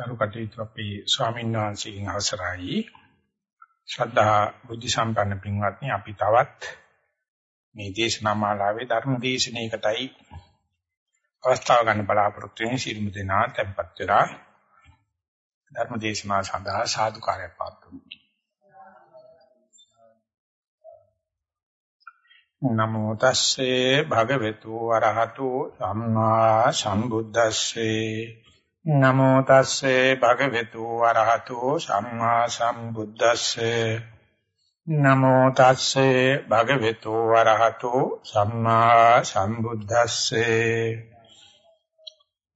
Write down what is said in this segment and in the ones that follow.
කරු කටයුතු අපේ ස්වාමීන් වහන්සේගෙන් අවසරයි. ශ්‍රද්ධා බුද්ධ සම්පන්න පින්වත්නි අපි තවත් මේ දේශනා මාලාවේ ධර්ම දේශනාවකටයි අවස්ථාව ගන්න බලාපොරොත්තු වෙන සිළුම දෙනා tempත් වෙලා ධර්ම දේශනාව සඳහා සාදුකාරයක් පාත්තුමු. නමෝ තස්සේ භගවතු වරහතු සම්මා සම්බුද්දස්සේ නමෝ තස්සේ භගවතු වරහතෝ සම්මා සම්බුද්දස්සේ. නමෝ තස්සේ භගවතු වරහතෝ සම්මා සම්බුද්දස්සේ.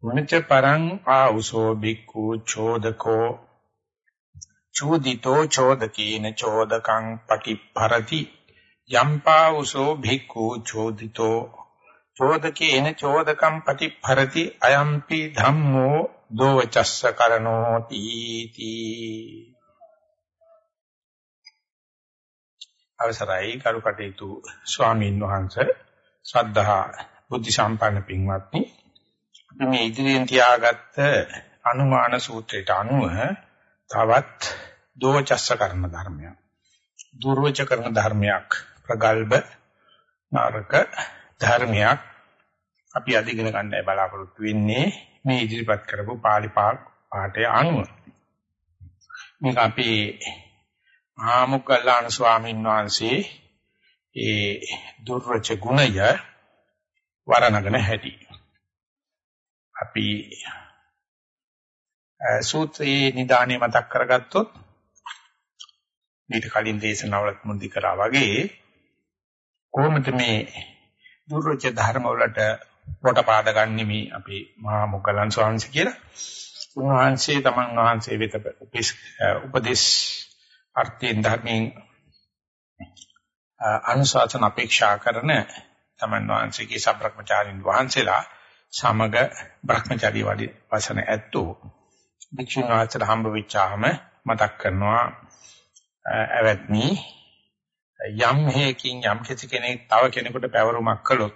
මනිච පරං ආඋසෝ බික්ඛු චෝදකෝ. චෝදිතෝ චෝදකීන චෝදකං පටිපරති. යම්පාඋසෝ භික්ඛු චෝදිතෝ. චෝදකේන චෝදකම් පටිපරති අයම්පි ධම්මෝ දෝවචස්ස කරනෝති තී අවසරයි කරුකටේතු ස්වාමීන් වහන්සේ. ශ්‍රද්ධා බුද්ධ සම්පන්න පින්වත්නි. අපි මේ ඉදිරියෙන් තියාගත්ත අනුමාන සූත්‍රයට අනුව තවත් දෝවචස්ස කරන ධර්මයක්. දුර්වච කරන ධර්මයක් ප්‍රගල්භ නරක ධර්මයක් අපි අධිගෙන ගන්නයි බලාපොරොත්තු වෙන්නේ. මේ ඉදිරිපත් කරපු පාලි පාඨය අනුව. මේක අපි ආමුකල්ලාන ස්වාමීන් වහන්සේ ඒ දුර්වච ගුණය වරණගෙන හැටි. අපි සූත්‍රයේ නිදානේ මතක් කරගත්තොත් ඊට කලින් දේශනාවලත් මුන්දි කරා වගේ කොහොමද මේ දුර්වච ධර්ම වලට කොට පාද ගන්න මේ අපේ මහා මොග්ගලන් ස්වාමීන් කියලා. උන්වහන්සේ තමන් වහන්සේ වෙත උපදේශ අර්ථයෙන් ධර්මයෙන් අනුශාසන අපේක්ෂා කරන තමන් වහන්සේගේ සබ්‍රක්‍මචාරින් වහන්සේලා සමග බ්‍රහ්මචාරී වඩි වසන ඇත්තෝ භික්ෂුන් වහන්සේලා හම්බ වෙච්චාම මතක් කරනවා ඇවැත්නි යම් හේකින් යම් කිසි කෙනෙක් තව කෙනෙකුට පැවරුමක් කළොත්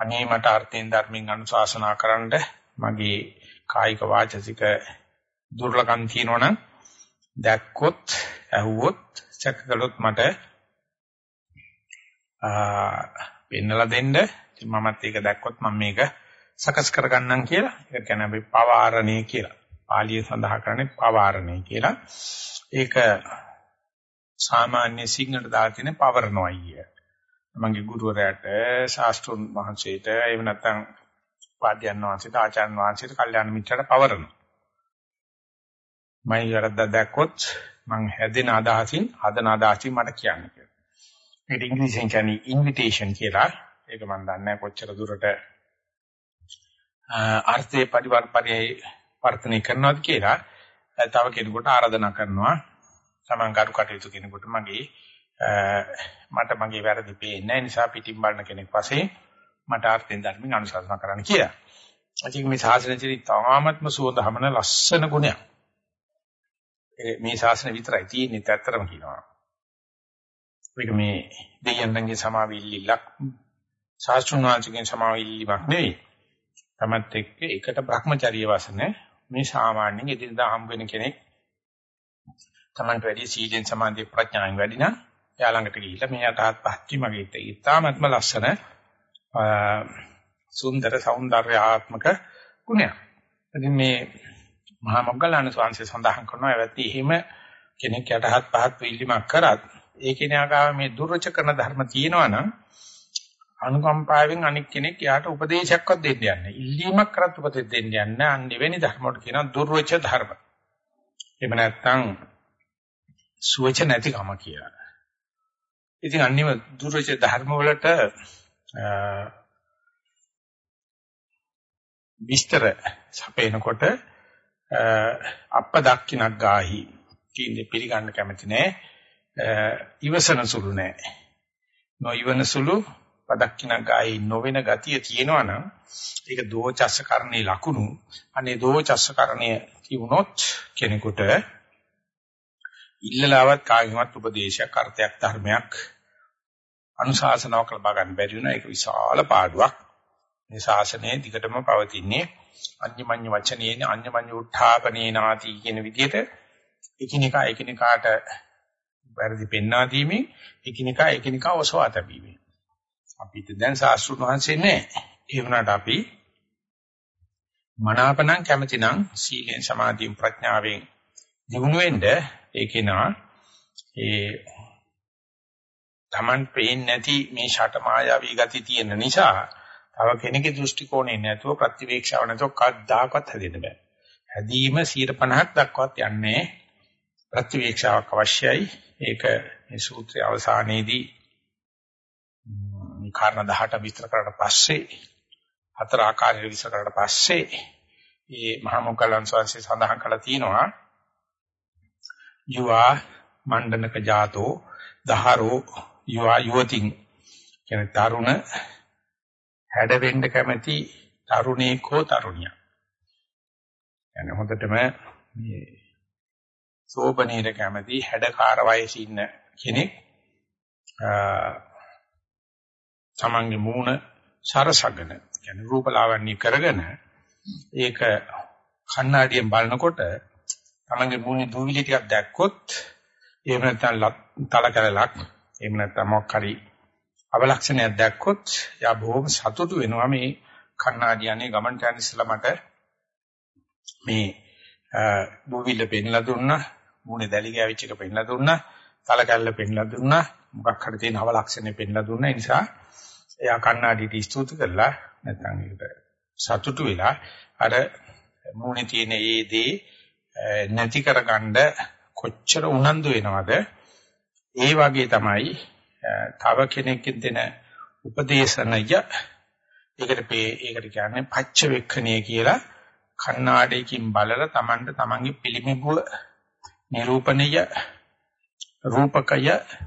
අනේ මට අර්ථයෙන් ධර්මයෙන් අනුශාසනා කරන්න මගේ කායික වාචසික දුර්ලකම් තියෙනවනම් දැක්කොත් ඇහුවොත් චෙක් කළොත් මට ආ පෙන්නලා දෙන්න. මමත් ඒක දැක්කොත් මම මේක සකස් කරගන්නම් කියලා. ඒක කියන්නේ අපි පවාරණේ කියලා. පාලිය සඳහා කරන්නේ පවාරණේ කියලා. ඒක සාමාන්‍ය සිංහලට දාලා තියෙන පවරනොයි කිය. මගේ ගුරුවරයාට ශාස්ත්‍රුන් වහන්සේට එහෙම නැත්නම් පාද්‍යයන් වහන්සේට ආචාර්ය වහන්සේට කල්යාණ මිත්‍රට පවරනවා. මම වැරද්ද දැක්කොත් මං හැදෙන අදහසින් හදන අදහසින් මට කියන්න කියලා. ඒකට ඉංග්‍රීසියෙන් කියන්නේ ඉන්විටේෂන් කියලා. ඒක මම දන්නේ කොච්චර දුරට අර්ථේ පරිවර්තනයේ වර්තනය කරනවද කියලා. තව කෙනෙකුට ආරාධනා කරනවා. Taman කරු කටයුතු කෙනෙකුට මගේ මට මගේ වැරදි පේන්නේ නිසා පිටින් බලන කෙනෙක් වශයෙන් මට අර්ථයෙන් ධර්මින් අනුශාසනා කරන්න කියලා. ඉතින් මේ ශාසනයේ තාමත්ම සුවඳහමන ලස්සන ගුණයක්. මේ ශාසන විතරයි තියෙන්නේ ඇත්තටම කියනවා. මේක මේ දෙයයන්ගේ සමාවිල්ලක් ශාස්ත්‍රඥාන්සේගෙන් සමාවිල්ලක් නෙවෙයි. තමත් එක්ක එකට Brahmacharya වසන මේ සාමාන්‍යයෙන් එදිනදා හම් වෙන කෙනෙක් තමන්ට වැඩි සීලෙන් සමාධිය ප්‍රඥාවෙන් වැඩි නම් එයා ළඟට ගිහිල්ලා මේ යටහත් පහත්ති මගේ ඉතාමත්ම ලස්සන සුන්දර సౌందర్యාත්මක ගුණයක්. ඉතින් මේ මහා මොග්ගලණ ස්වාමීන් සඳහන් කරනවා එවැත්ටි එහෙම කෙනෙක් යටහත් පහත් වීලිමක් කරත් ඒ කෙනා ගාව මේ දුර්වච කරන ධර්ම තියෙනවා නම් අනුකම්පාවෙන් අනික් කෙනෙක් යාට උපදේශයක්වත් දෙන්න යන්නේ. ඉල්ලීමක් කරත් උපදෙස් දෙන්න යන්නේ. අන්න එවැනි ධර්ම වලට කියනවා දුර්වච ධර්ම. එහෙම නැත්නම් සුවච නැතිකම කියලා. ඉතින් අනිව දුර්වච ධර්ම වලට විස්තර සපේනකොට අප්ප දක්කිනක් ගාහි කියන්නේ පිළිගන්න කැමති නෑ. ඉවසන සුළු නෑ. නොඉවන සුළු පදක්කිනක් ගාහි නොවන ගතිය තියෙනවා නම් ඒක දෝචස්ස කරණේ ලකුණු. අනේ දෝචස්ස කරණේ තිබුණොත් කෙනෙකුට ඉල්ලලාවත් කාගෙන්වත් උපදේශයක් අර්ථයක් ධර්මයක් අනුශාසනාවක් ලබා ගන්න බැරි වෙන එක විශාල පාඩුවක්. මේ ශාසනය දිගටම පවතින්නේ අඤ්ඤමඤ්ඤ වචනේන අඤ්ඤමඤ්ඤ උත්ථාපනේ නාති කියන විදිහට එකිනෙකා එකිනෙකාට වැරදි පෙන්වා දීමේ එකිනෙකා එකිනෙකා ඔසවා තැබීමේ අපිට දැන් සාස්ෘණ වහන්සේ නැහැ ඒ වුණාට අපි මනාපණං කැමැතිනම් සීලෙන් සමාධියෙන් ප්‍රඥාවෙන් දිනු වෙන්න ඒකේ නා ඒ Taman පේන්නේ නැති මේ ෂට මායාවී ගති තියෙන නිසා තව කෙනෙකුගේ දෘෂ්ටි කෝණේ නැතුව ප්‍රතිවේක්ෂාව නැතුව කද්දාකවත් හැදෙන්න බෑ. හැදීම 50ක් දක්වත් යන්නේ ප්‍රතිවේක්ෂාවක් අවශ්‍යයි. ඒක මේ සූත්‍රයේ අවසානයේදී මේ කාරණා 18 විස්තර කරලා පස්සේ හතර ආකාරයට විස්තර කරලා පස්සේ මේ මහා මොග්ගලන් ස්වාමීන් සඳහන් කළා තියෙනවා යුවා මණ්ඩනක ජාතෝ දහරෝ යුවා යුවතින් කියන තරුණ හැඩ වෙන්න කැමැති තරුණේක හෝ තරුණියක්. يعني හොඳටම මේ සෝබනීර කැමැති හැඩකාර වයසේ ඉන්න කෙනෙක් තමන්ගේ මූණ සරසගෙන කියන්නේ රූපලාවන්‍ය කරගෙන ඒක කණ්ණාඩියෙන් බලනකොට තමන්ගේ මූණේ දූවිලි ටිකක් දැක්කොත් එහෙම නැත්නම් තල කැලලක් එහෙම නැත්නම් මොකක් හරි අවලක්ෂණයක් දැක්කොත් යා බොහොම සතුටු වෙනවා මේ කණ්ණාඩියනේ ගමන් යන ඉස්සලා මට. මේ දූවිල්ල පෙන්ලා දුන්නා මූණේ දැලි ගෑවිච්ච එක පෙන්ලා දුන්නා තල කැල්ල පෙන්ලා දුන්නා මොකක් හරි තියෙන අවලක්ෂණය පෙන්ලා දුන්නා. ඒ නිසා එයා කණ්ණාඩියට ස්තුති කරලා නැත්නම් ඒකට සතුටු වෙලා අර මූණේ තියෙන ඒ දේ නැති කරගන්න කොච්චර උනන්දු වෙනවද? ඒ වගේ තමයි තව කෙනෙක්ගෙන් දෙන උපදේශනය. ඒකට ඒකට කියන්නේ පච්ච වෙක්ඛණිය කියලා කණ්ණාඩියකින් බලලා Tamanට Tamanගේ පිළිමිබුව නිරූපණය රූපකය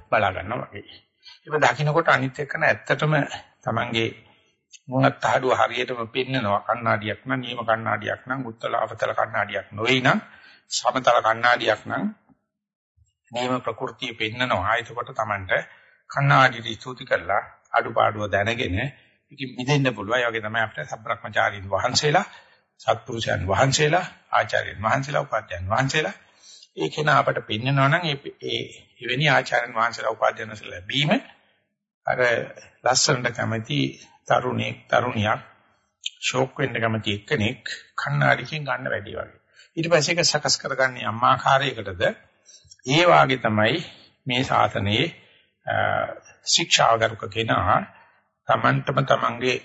බලා ගන්නවා වගේ. ඒක දකින්නකොට අනිත් එක්කන ඇත්තටම Tamanගේ මුණත් ආඩුව හරියටම පෙන්නනවා. කණ්ණාඩියක් නම් නියම කණ්ණාඩියක් නම් උත්තල අවතල කණ්ණාඩියක් නොවේ නම් සමතල කණ්ණාඩියක් නම් නියම ප්‍රകൃතිය පෙන්නනවා එතකොට Tamanට කණ්ණාඩියට ස්තුති කරලා අඩුපාඩුව දැනගෙන ඉතින් මිදෙන්න පුළුවන්. ඒ වගේ තමයි අපිට සබ්‍රක්‍මචාරීන් වහන්සේලා, සත්පුරුෂයන් වහන්සේලා, ආචාර්යයන් වහන්සේලා, උපාධ්‍යයන් වහන්සේලා ඒ කෙනා අපට පෙන්නනවා නම් ඒ එවැනි ආචාර්යයන් වහන්සේලා, උපාධ්‍යයන් වහන්සේලා ලැබීම අර ලස්සනට කැමති තරුණෙක්, තරුණියක් ෂෝක් වෙන්න කැමති එක්කෙනෙක් කණ්ණාඩියකින් ගන්න වැඩි වගේ. ඊට පස්සේ ඒක සකස් කරගන්නේ අම්මාකාරයකටද ඒ වාගේ තමයි මේ සාසනයේ ශික්ෂාවගරුක කෙනා තමන්ටම තමන්ගේ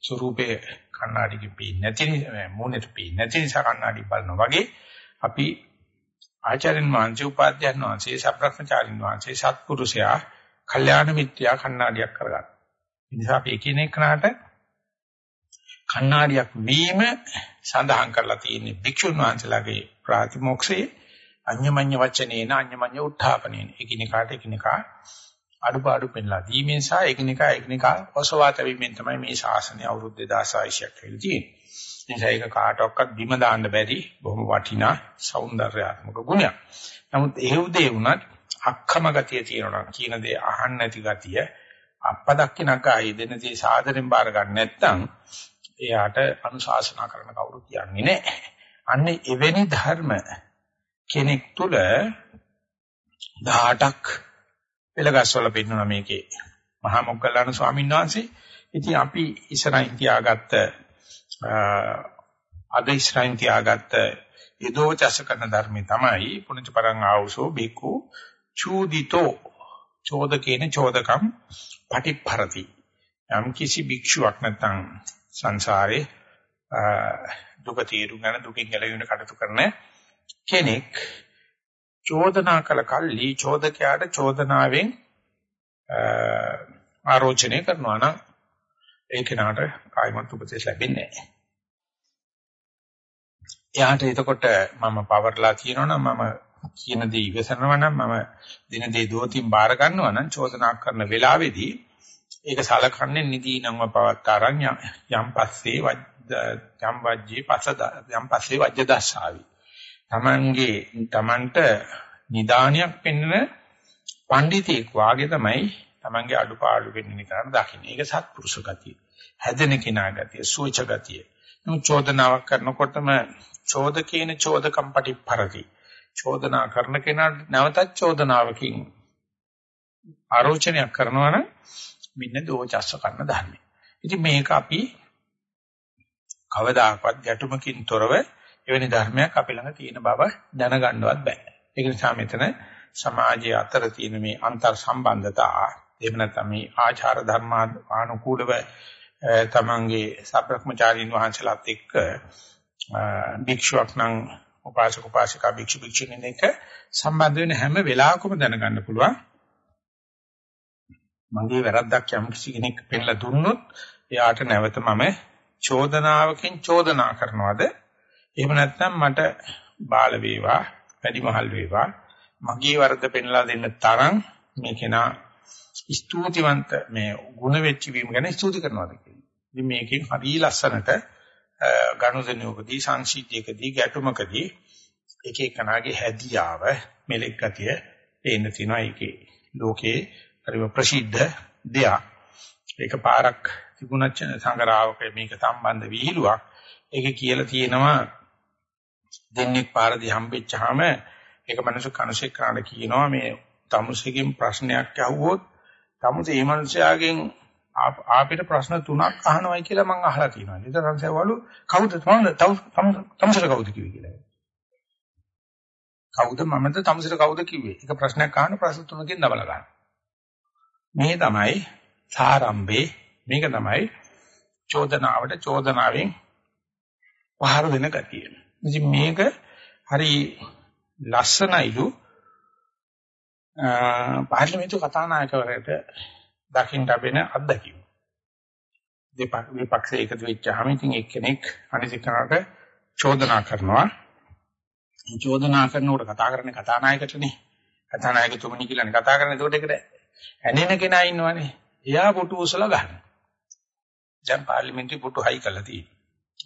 ස්වરૂපේ කණ්ණාඩියකින් පේන්නේ නැති නිසා මූණට පේන්නේ නැති නිසා කණ්ණාඩි බලනවා වගේ අපි ආචාර්යන් වහන්සේ උපාධ්‍යයන් වහන්සේ සබ්‍රක්‍මචාරින් වහන්සේ සත්පුරුෂයා කල්යාණ මිත්‍යා කණ්ණාඩියක් කරගන්න. ඒ නිසා අපි එකිනෙකනට කණ්ණාඩියක් වීම සඳහන් කරලා තියෙන්නේ භික්ෂුන් වහන්සේලාගේ ප්‍රාතිමෝක්ෂයේ අඤ්ඤමඤ්ඤ වචනේන අඤ්ඤමඤ්ඤ උත්ථාපනේන එකිනෙකාට එකිනෙකා අඩුපාඩු පෙන්ලා දීමෙන් සහ එකිනෙකා එකිනෙකා ඔසවා තැබීමෙන් තමයි මේ ශාසනය අවුරුදු 2600ක් වෙලා තියෙන්නේ. නිසා ඒක කාටවත් බිම දාන්න බැරි බොහොම වටිනා సౌందర్యාත්මක ගුණයක්. නමුත් එහෙව් දේ වුණත් අක්කම ගතිය තියෙනවා කියන දේ අහන්න නැති ගතිය අපදක්කිනක ආයේ දෙන දේ සාදරෙන් බාර ගන්න නැත්නම් එයාට අනුශාසනා කරන කවුරු කියන්නේ නැහැ. අන්නේ එවැනි ධර්ම කෙනෙක් තුල 18ක් පෙළගස්වල පෙන්වන මේකේ මහා මොග්ගල්ලාන ස්වාමීන් වහන්සේ. ඉතින් අපි ඉස්සරහින් තියාගත්ත අද ඉස්සරහින් තියාගත්ත යදෝචස කරන ධර්මයේ තමයි පුණජ පරං ආවුසෝ බිකු චූදිතෝ චෝදකේන චෝදකම් පටිපරති. යම් කිසි භික්ෂුවක් නැත්නම් සංසාරේ දුක තීරුම් ගන්න දුකින් ගැලවෙන්න කටයුතු කරන කෙනෙක් චෝදනා කළ කල්ලි චෝදකයාට චෝදනාවෙන් ආරෝචනය කරනවා නම් ඒ කෙනාට කායිමත් උපදේශ ලැබෙන්නේ නැහැ. එයාට එතකොට මම පවර්ලා කියනවනම් මම කියන දේ ඉවසනවා නම් මම දින දේ දෝතින් බාර ගන්නවා නම් චෝදනා කරන වෙලාවේදී ඒක සලකන්නේ නිදීනම්ව පවත්තරන් යම් පස්සේ යම් වජ්ජේ පසද යම් පස්සේ වජ්ජ දස්සාවි තමන්ගේ තමන්ට නිදානියක් පෙන්වන පඬිතෙක් වාගේ තමයි Tamange අඩුපාඩු වෙන්නේ කරන්න දකින්න. ඒක සත්පුරුෂ ගතිය. හැදෙන කෙනා ගතිය, සුවච ගතිය. නමුත් චෝදනාවක් කරනකොටම චෝදකේන චෝදකම් පටිපරති. චෝදනා කරන කෙනාට නැවතත් චෝදනාවකින් ආරෝචනයක් කරනවා නම් මෙන්න දෝචස්ස කරන ධර්මය. ඉතින් මේක අපි කවදාකවත් ගැටුමකින් තොරව එවැනි ධර්මයක් අපි ළඟ තියෙන බව දැනගන්නවත් බෑ. ඒක නිසා මෙතන සමාජයේ අතර තියෙන මේ අන්තර් සම්බන්ධතා එහෙම නැත්නම් මේ ආචාර ධර්මානුකූලව තමන්ගේ සබ්‍රක්‍මචාරීන් වහන්සේලාත් එක්ක භික්ෂුවක් නම් උපාසක උපාසිකා භික්ෂු භික්ෂුණීන් එක්ක සම්බන්ධ වෙන හැම වෙලාවකම දැනගන්න පුළුවන් මගේ වැරද්දක් යම් කිසි කෙනෙක් පෙන්නලා දුන්නොත් එයාට නැවත මම චෝදනාවකින් චෝදනා කරනවද එහෙම නැත්නම් මට බාල වේවා වැඩිමහල් වේවා මගේ වරද පෙන්ලා දෙන්න තරම් මේ කෙනා ස්තුතිවන්ත මේ ගුණ වෙච්ච වීම ගැන ස්තුති කරනවාද කියන්නේ. ඉතින් මේකෙන් හරි ලස්සනට ගනුදෙනුවකදී සංසිද්ධියකදී ගැටුමකදී එක එකනාගේ හැදියාව මෙලෙක් ගතිය පේන්න තියෙනවා ඒකේ. ලෝකේ හරිම ප්‍රසිද්ධ දෙයක්. ඒක පාරක් තිබුණත් සංගරාවක මේක සම්බන්ධ විහිළුවක්. ඒකේ කියලා තියෙනවා දෙන්නෙක් පාරදී හම්බෙච්චාම ඒක මනස කනසෙක් කරන්න කියනවා මේ තමුසෙකින් ප්‍රශ්නයක් අහුවොත් තමුසේ මේ මනුස්සයාගෙන් ආපිට ප්‍රශ්න තුනක් අහනවයි කියලා මම අහලා තියෙනවා. ඊට සංසයවලු කවුද තමුසට කවුද කිව්වේ කියලා. කවුද මමද තමුසට කවුද කිව්වේ? ඒක ප්‍රශ්නයක් අහන ප්‍රශ්න තුනකින් දබල ගන්න. මේ තමයි සාරම්භේ මේක තමයි චෝදනාවට චෝදනාවෙන් පහර දෙන ගතිය. ඉතින් මේක හරි ලස්සනයිලු පාර්ලිමේන්තු කතානායකවරයාට දකින්න ලැබෙන අත්දැකීම. දෙපක් විපක්ෂයේ එකතු වෙච්චාම ඉතින් එක්කෙනෙක් අනිත් එක්කනට චෝදනා කරනවා. චෝදනා කරනකොට කතා කරන්නේ කතානායකටනේ. කතානායකතුමනි කියලානේ කතා කරන්නේ. ඒකට ඒකට ඇනෙන කෙනා ඉන්නවනේ. එයා පුටු උසලා ගන්න. දැන් පාර්ලිමේන්තුවේ පුටු හයි කළා තියෙනවා.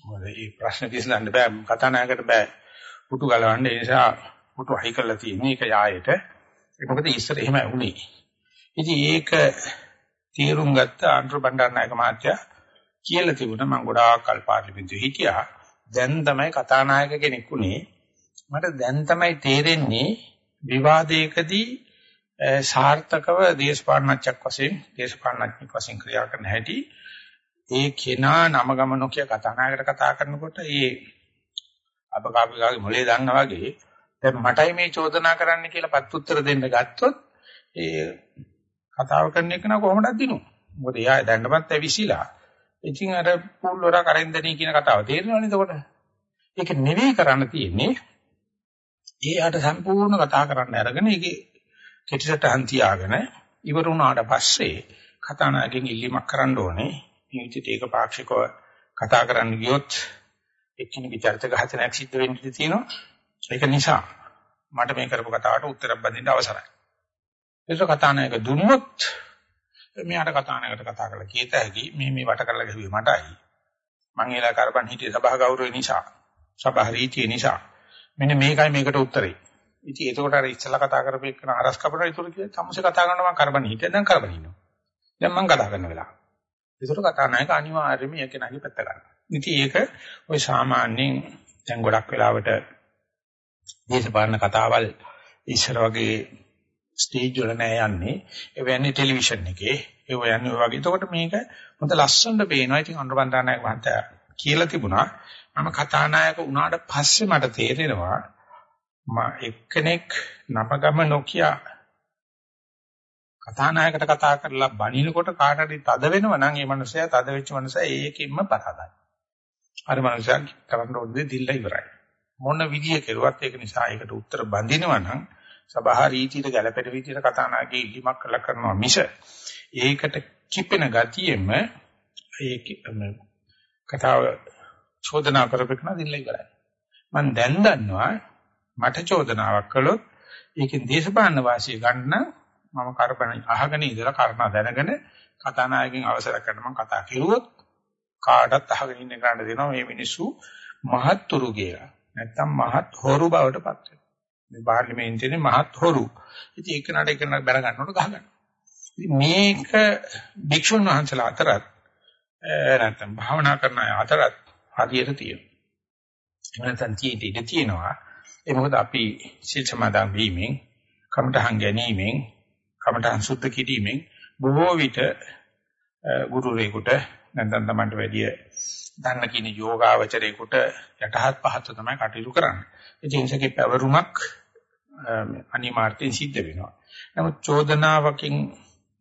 මොකද මේ ප්‍රශ්න විසඳන්න බෑ කතානායකට බෑ පුටු ගලවන්න ඒ නිසා පුටු හයි කරලා තියෙන්නේ ඒක යායට ඒක මොකද ඉස්සර එහෙම වුණේ ඉතින් ඒක තීරුම් ගත්ත ආන්ඩ්‍රු බණ්ඩාරනායක මහත්තයා කියලා තිබුණා මම ගොඩාක් කල් පාර්ලිමේන්තුවේ හිටියා දැන් තමයි කතානායක කෙනෙක් උනේ මට දැන් තමයි තේරෙන්නේ විවාදයකදී සාර්ථකව දේශපාලනඥයෙක් වශයෙන් දේශපාලනඥයෙක් වශයෙන් ක්‍රියා කරන හැටි ඒ කෙනා නම ගම නොකිය කතානායකට කතා කරනකොට ඒ අපකාපිකාගේ මොලේ දන්නා වගේ දැන් මටයි මේ චෝදනා කරන්න කියලා පත් උත්තර දෙන්න ගත්තොත් ඒ කතාව කරන එක නා කොහොමද දිනු මොකද එයා දැන්නමත් ඇවිසිලා. ඉතින් අර පුල් වර කරෙන්දනී කියන කතාව තේරෙනවනේ එතකොට. ඒක නෙවෙයි කරන්න තියෙන්නේ. ඒ ආට සම්පූර්ණ කතා කරන්න අරගෙන ඒකේ කෙටිසට හන්තියාගෙන ඉවර වුණාට පස්සේ කතානායකෙන් ඉල්ලීමක් කරන්න ඕනේ නිවිතිට ඒක පාක්ෂිකව කතා කරන්න ගියොත් එක්කෙනෙකුගේ චරිත ඝාතනයක් සිද්ධ වෙන්න ඉඩ තියෙනවා. ඒක නිසා මට මේ කරපු කතාවට උත්තරයක් බඳින්න අවසරයි. ඒක කතානායක දුන්නොත් මෙයාට කතානායකට කතා කරලා කීත හැකි මේ මේ වට කරලා ගිහුවේ මටයි. මං ඒලා කරපන් හිටියේ සභා ගෞරවය නිසා. සභා රීතිය නිසා. මෙන්න මේකයි මේකට උත්තරේ. ඉතින් ඒකට අර ඉස්සලා කතා කරපු එක අරස් කපනවා ඒතර කියේ තමුසේ කතා කරනවා මං කරබන් හිටියා දැන් කරබන් ඉන්නවා. දැන් මං කතා කරන වෙලාව. ඒතර කතානායක අනිවාර්යයෙන්ම ඒක නැගි පැත්ත ගන්නවා. ඉතින් ඒක ওই සාමාන්‍යයෙන් දැන් ගොඩක් වෙලාවට දේශපාලන කතාවල් ඉස්සර වගේ ස්ටේජ් වල නෑ යන්නේ. ඒ වෙන්නේ ටෙලිවිෂන් එකේ. ඒ වයන්නේ ඔය වගේ. එතකොට මේක හොඳ ලස්සනට පේනවා. ඉතින් අනුරබන්දානායක මහත්තයා කියලා තිබුණා. මම කතානායක වුණාට පස්සේ මට තේරෙනවා මා එක්කෙනෙක් නපගම නොකිය කතානායකට කතා කරලා බණිනකොට කාට හරි තද වෙනවා නම් ඒ මනුස්සයා තද වෙච්ච මනුස්සයා ඒකෙන්ම පරාදයි. අර මනුස්සයා කරන්න ඕනේ දිල්ලා ඉවරයි. මොන විදිය කෙරුවත් ඒක නිසා ඒකට උත්තර බඳිනවා නම් සබහා රීතියට ගැළපෙන විදියට කතානාගේ ඉල්ලීමක් කළා කරනවා මිස ඒකට කිපෙන ගතියෙම ඒ කතාව චෝදනා කරපෙකන දිල්ලා ඉවරයි. මම දැන් දන්නවා මට චෝදනාවක් කළොත් ඒකෙන් දේශපාලන වාසිය ගන්න මම කරබන අහගෙන ඉඳලා කරුණා දැනගෙන කතානායකගෙන් අවසර කරන මම කතා කෙරුවොත් කාටත් අහගෙන ඉන්න ගන්න දෙනවා මේ මිනිස්සු මහත්තුරු කියලා. නැත්තම් මහත් හොරු බවට පත් වෙනවා. මේ පාර්ලිමේන්තුවේ මහත් හොරු. ඉතින් ඒක නඩ එක නඩ බැල ගන්නකොට ගහ ගන්න. මේක භික්ෂුන් වහන්සේලා අතරත් නැත්නම් භාවනා කරන අය අතරත් හරියට තියෙනවා. එහෙම නැත්නම් තියෙන්නේ ඉඳ තියෙනවා. ඒ මොකද අපි සිල් සමාදන් වීමෙන්, කමඨහන් ගැනීමෙන්, කමඨහන් සුද්ධ කිරීමෙන් බොහෝ විට ගුරුරේකට නැත්නම් Tamanට වැඩිය දන්න කියන යෝගාවචරේකට යටහත් පහත් තමයි කටයුතු කරන්නේ. ඒ ජීන්සකේ පැවරුමක් අනිමාර්ථයෙන් සිද්ධ වෙනවා. නමුත් චෝදනාවකින්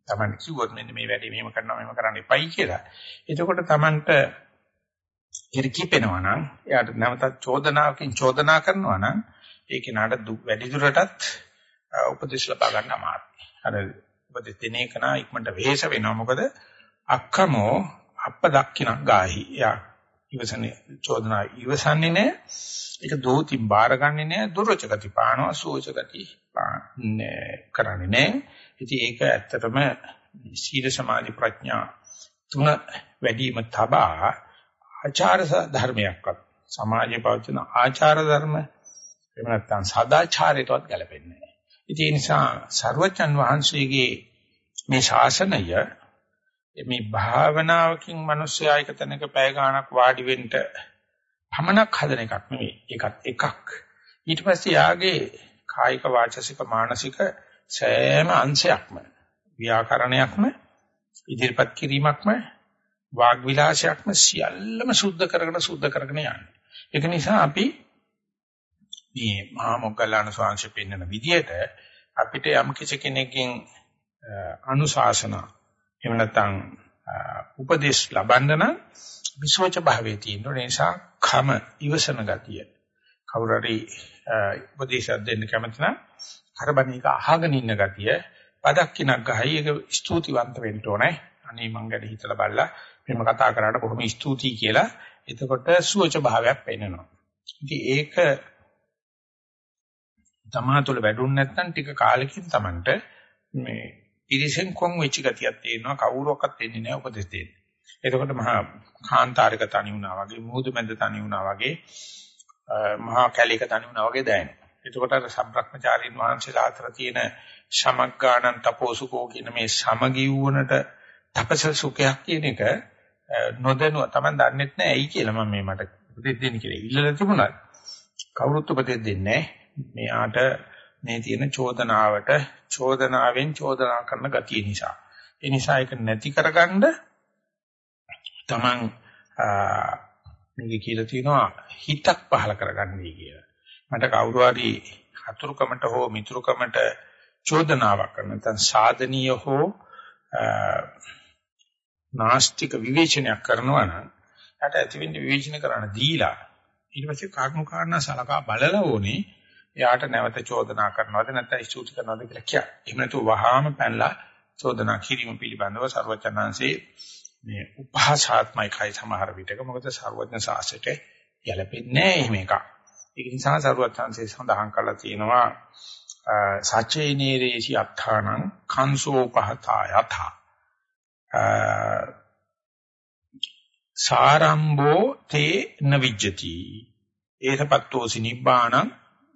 Taman කිව්වොත් මෙන්න මේ වැඩේ මෙහෙම කරනවා මෙහෙම කරන්න එපයි කියලා. එතකොට Tamanට ඉර කිපෙනවා නම් එයාට නැවතත් චෝදනාවකින් චෝදනා කරනවා නම් ඒ කෙනාට වැඩි දුරටත් උපදෙස් ලබා ගන්න අමාරුයි. අර උපදෙස් දෙන එක නා ඉක්මනට වෙහෙස වෙනවා. මොකද අක්කමෝ අප්ප දක්කිනක් ගාහි. යා ඉවසන්නේ චෝදනා ඉවසන්නේ නැහැ. ඒක දෝතින් බාරගන්නේ නැහැ. දුර්ච ගති පානවා සෝච ගති කරන්නේ නැහැ. ඉතින් ඒක ඇත්තටම සීල සමාධි ප්‍රඥා තුන වැඩිම තබා ආචාර ධර්මයක්වත් සමාජයේ පවතින ආචාර ධර්ම එහෙම නැත්නම් සදාචාරයටවත් ගැලපෙන්නේ නැහැ. ඉතින් ඒ නිසා සර්වචන් වහන්සේගේ මේ ශාසනය මේ භාවනාවකින් මිනිස්සයා එක තැනක පැය ගාණක් වාඩි වෙන්න පමණක් හදන එකක් නෙවෙයි. ඒකත් එකක්. ඊට පස්සේ යාගේ කායික වාචසික මානසික සෑම අංශයක්ම ව්‍යාකරණයක්ම ඉදිරිපත් කිරීමක්ම වාග් විලාසයක්ම සියල්ලම සුද්ධ කරගෙන සුද්ධ කරගෙන යන්නේ. ඒක නිසා අපි මේ මහා මොග්ගල්ලාන ස්වාංශ පෙන්වන විදිහට අපිට යම් කිසි කෙනෙක්ගෙන් අනුශාසන එහෙම නැත්නම් උපදේශ ලබන්න නම් විසෝච භාවයේ තියෙන නිසා කම ඉවසන ගතිය. කවුරු හරි උපදේශයක් දෙන්න කැමති නම් කරබණීක අහගෙන ඉන්න ගතිය. පදක් කිනක් ගහයි. ඒක ස්තුතිවන්ත වෙන්න ඕනේ. අනේ මං ගැන හිතලා බලලා මෙහෙම කතා කරාට බොහොම ස්තුතියි කියලා. එතකොට සුවච භාවයක් පෙන්වනවා. ඉතින් ඒක තමා තුළ වැඩුණ නැත්නම් ටික කාලෙකින් Tamanට මේ ඉරිසෙන් කොන් වෙච්ච ගතියක් තියෙනවා කවුරුවක්වත් දෙන්නේ නැහැ උපදෙස් දෙන්න. එතකොට මහා කාන්තාරික තනි වුණා වගේ මුහුදු මැද තනි වුණා වගේ මහා කැලික තනි වුණා වගේ දැනෙනවා. එතකොට අර සම්බ්‍රක්‍මචාරීන් වහන්සේලා අතර තියෙන සමග්ගාණන් තපෝසුකෝ කියන මේ සමගි වුණට තපස සුඛයක් කියන එක නොදැනුව Taman දන්නෙත් නැහැ ඇයි කියලා මම මේ මට උපදෙස් දෙන්න කියලා ඉල්ලලා තිබුණා. කවුරුත් උපදෙස් දෙන්නේ නැහැ. මෙයාට මේ තියෙන චෝදනාවට චෝදනාවෙන් චෝදනා කරන ගතිය නිසා. ඒ නිසා ඒක නැති කරගන්න තමන් මේක කියලා තියෙනවා හිතක් පහල කරගන්නයි කියලා. මට කවුරු හරි හතුරුකමට හෝ මිතුරුකමට චෝදනාවක් කරන නැත්නම් සාධනීය හෝ නාස්තික විවේචනයක් කරනවා නම් යට ඇතිවෙන්න විවේචන කරන්න දීලා ඊට පස්සේ කාරණු කාරණා සලකා බලලා ඕනේ එයාට නැවත චෝදනා කරනවද නැත්නම් ස්තුති කරනවද කියලා කියන්නේ. එහෙම නැතු වහාම පැනලා චෝදනා කිරීම පිළිබඳව ਸਰවචනංශේ මේ උපහාසාත්මකයි සමහර විටක මොකද ਸਰවඥ සාසයට යැලපෙන්නේ නැහැ එහෙම එකක්. ඒක නිසා ਸਰවඥාන්සේ සඳහන් කරලා තියෙනවා සචේ නීරේසි අත්තානං කංසෝපහතාය අත. සාරම්භෝ තේ නවිජ්ජති. ඒසපත්තෝසි නිබ්බාණං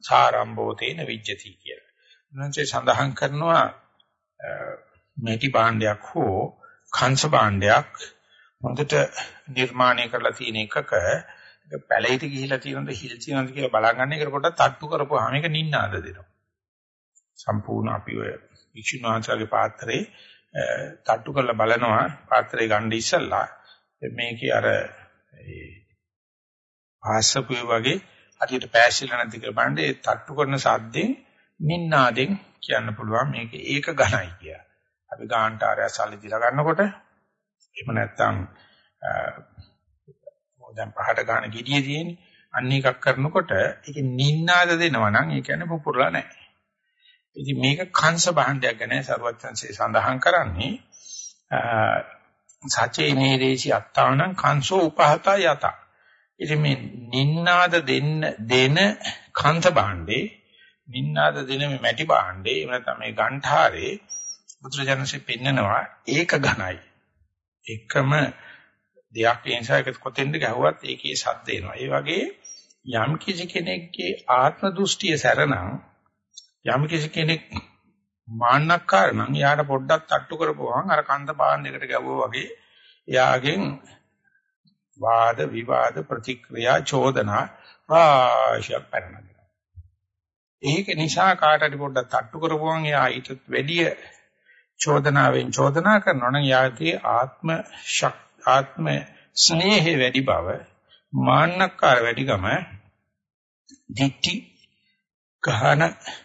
සාරම්භෝතේන විජ්ජති කියලා. උන්වහන්සේ සඳහන් කරනවා මේටි භාණ්ඩයක් හෝ කංශ භාණ්ඩයක් හොඳට නිර්මාණය කරලා තියෙන එකක ඒක පැලෙයිට ගිහිලා තියෙනද හිල් තියෙනද කියලා බලගන්න එකට පොඩ්ඩක් තට්ටු කරපුවාම ඒක නින්නාද දෙනවා. සම්පූර්ණ අපි ඔය වික්ෂුණාංශගේ පාත්‍රේ තට්ටු කරලා බලනවා පාත්‍රේ ගන්න ඉස්සල්ලා මේකේ අර ඒ ආසපුවේ වගේ හරියට පෑසිලා නැති කියලා බලන්න ඒ තට්ටු කරන සද්දෙන් නින්නාදෙන් කියන්න පුළුවන් මේක ඒක ඝනයි කියලා. අපි ගාන්ටාරය සල්ලි දීලා ගන්නකොට එහෙම නැත්නම් දැන් පහට ගන්න gediye තියෙන්නේ අන්න එකක් කරනකොට ඒක නින්නාද දෙනවා නම් ඒ කියන්නේ පුපුරලා නැහැ. ඉතින් මේක කංශ භාණ්ඩයක් ගැන සරුවත්යන්සේ සඳහන් කරන්නේ සචේ නේදේශී අත්තානං කංශෝ උපහත යත. ඉතින් මේ නින්නාද දෙන්න දෙන කන්ත භාණ්ඩේ නින්නාද දෙන මේ මැටි භාණ්ඩේ එහෙම නැත්නම් මේ ගණ්ඨාරේ බුදුරජාණන්සේ පෙන්නනවා ඒක ඝනයි. එකම දෙයක් ඒ නිසා ඒක කොතෙන්ද ගැහුවත් ඒකේ ශබ්ද එනවා. ඒ වගේ යම් කිසි කෙනෙක්ගේ ආත්ම දෘෂ්ටිය සැරනම් යම් කිසි කෙනෙක් මාන්නක්කාර නම් යාට පොඩ්ඩක් තට්ටු කරපුවම අර කන්ද පාන් දෙකට ගැවුවා වගේ යාගෙන් වාද විවාද ප්‍රතික්‍රියා චෝදනා රාශියක් පැනනවා. ඒක නිසා කාට හරි පොඩ්ඩක් තට්ටු කරපුවම යා ඊට වැඩිය චෝදනාවෙන් චෝදනා කරනවා නම් යාගේ ආත්ම ශක් ආත්ම ස්නේහය වැඩි බව මාන්නක්කාර වැඩිකම දිට්ටි ගහන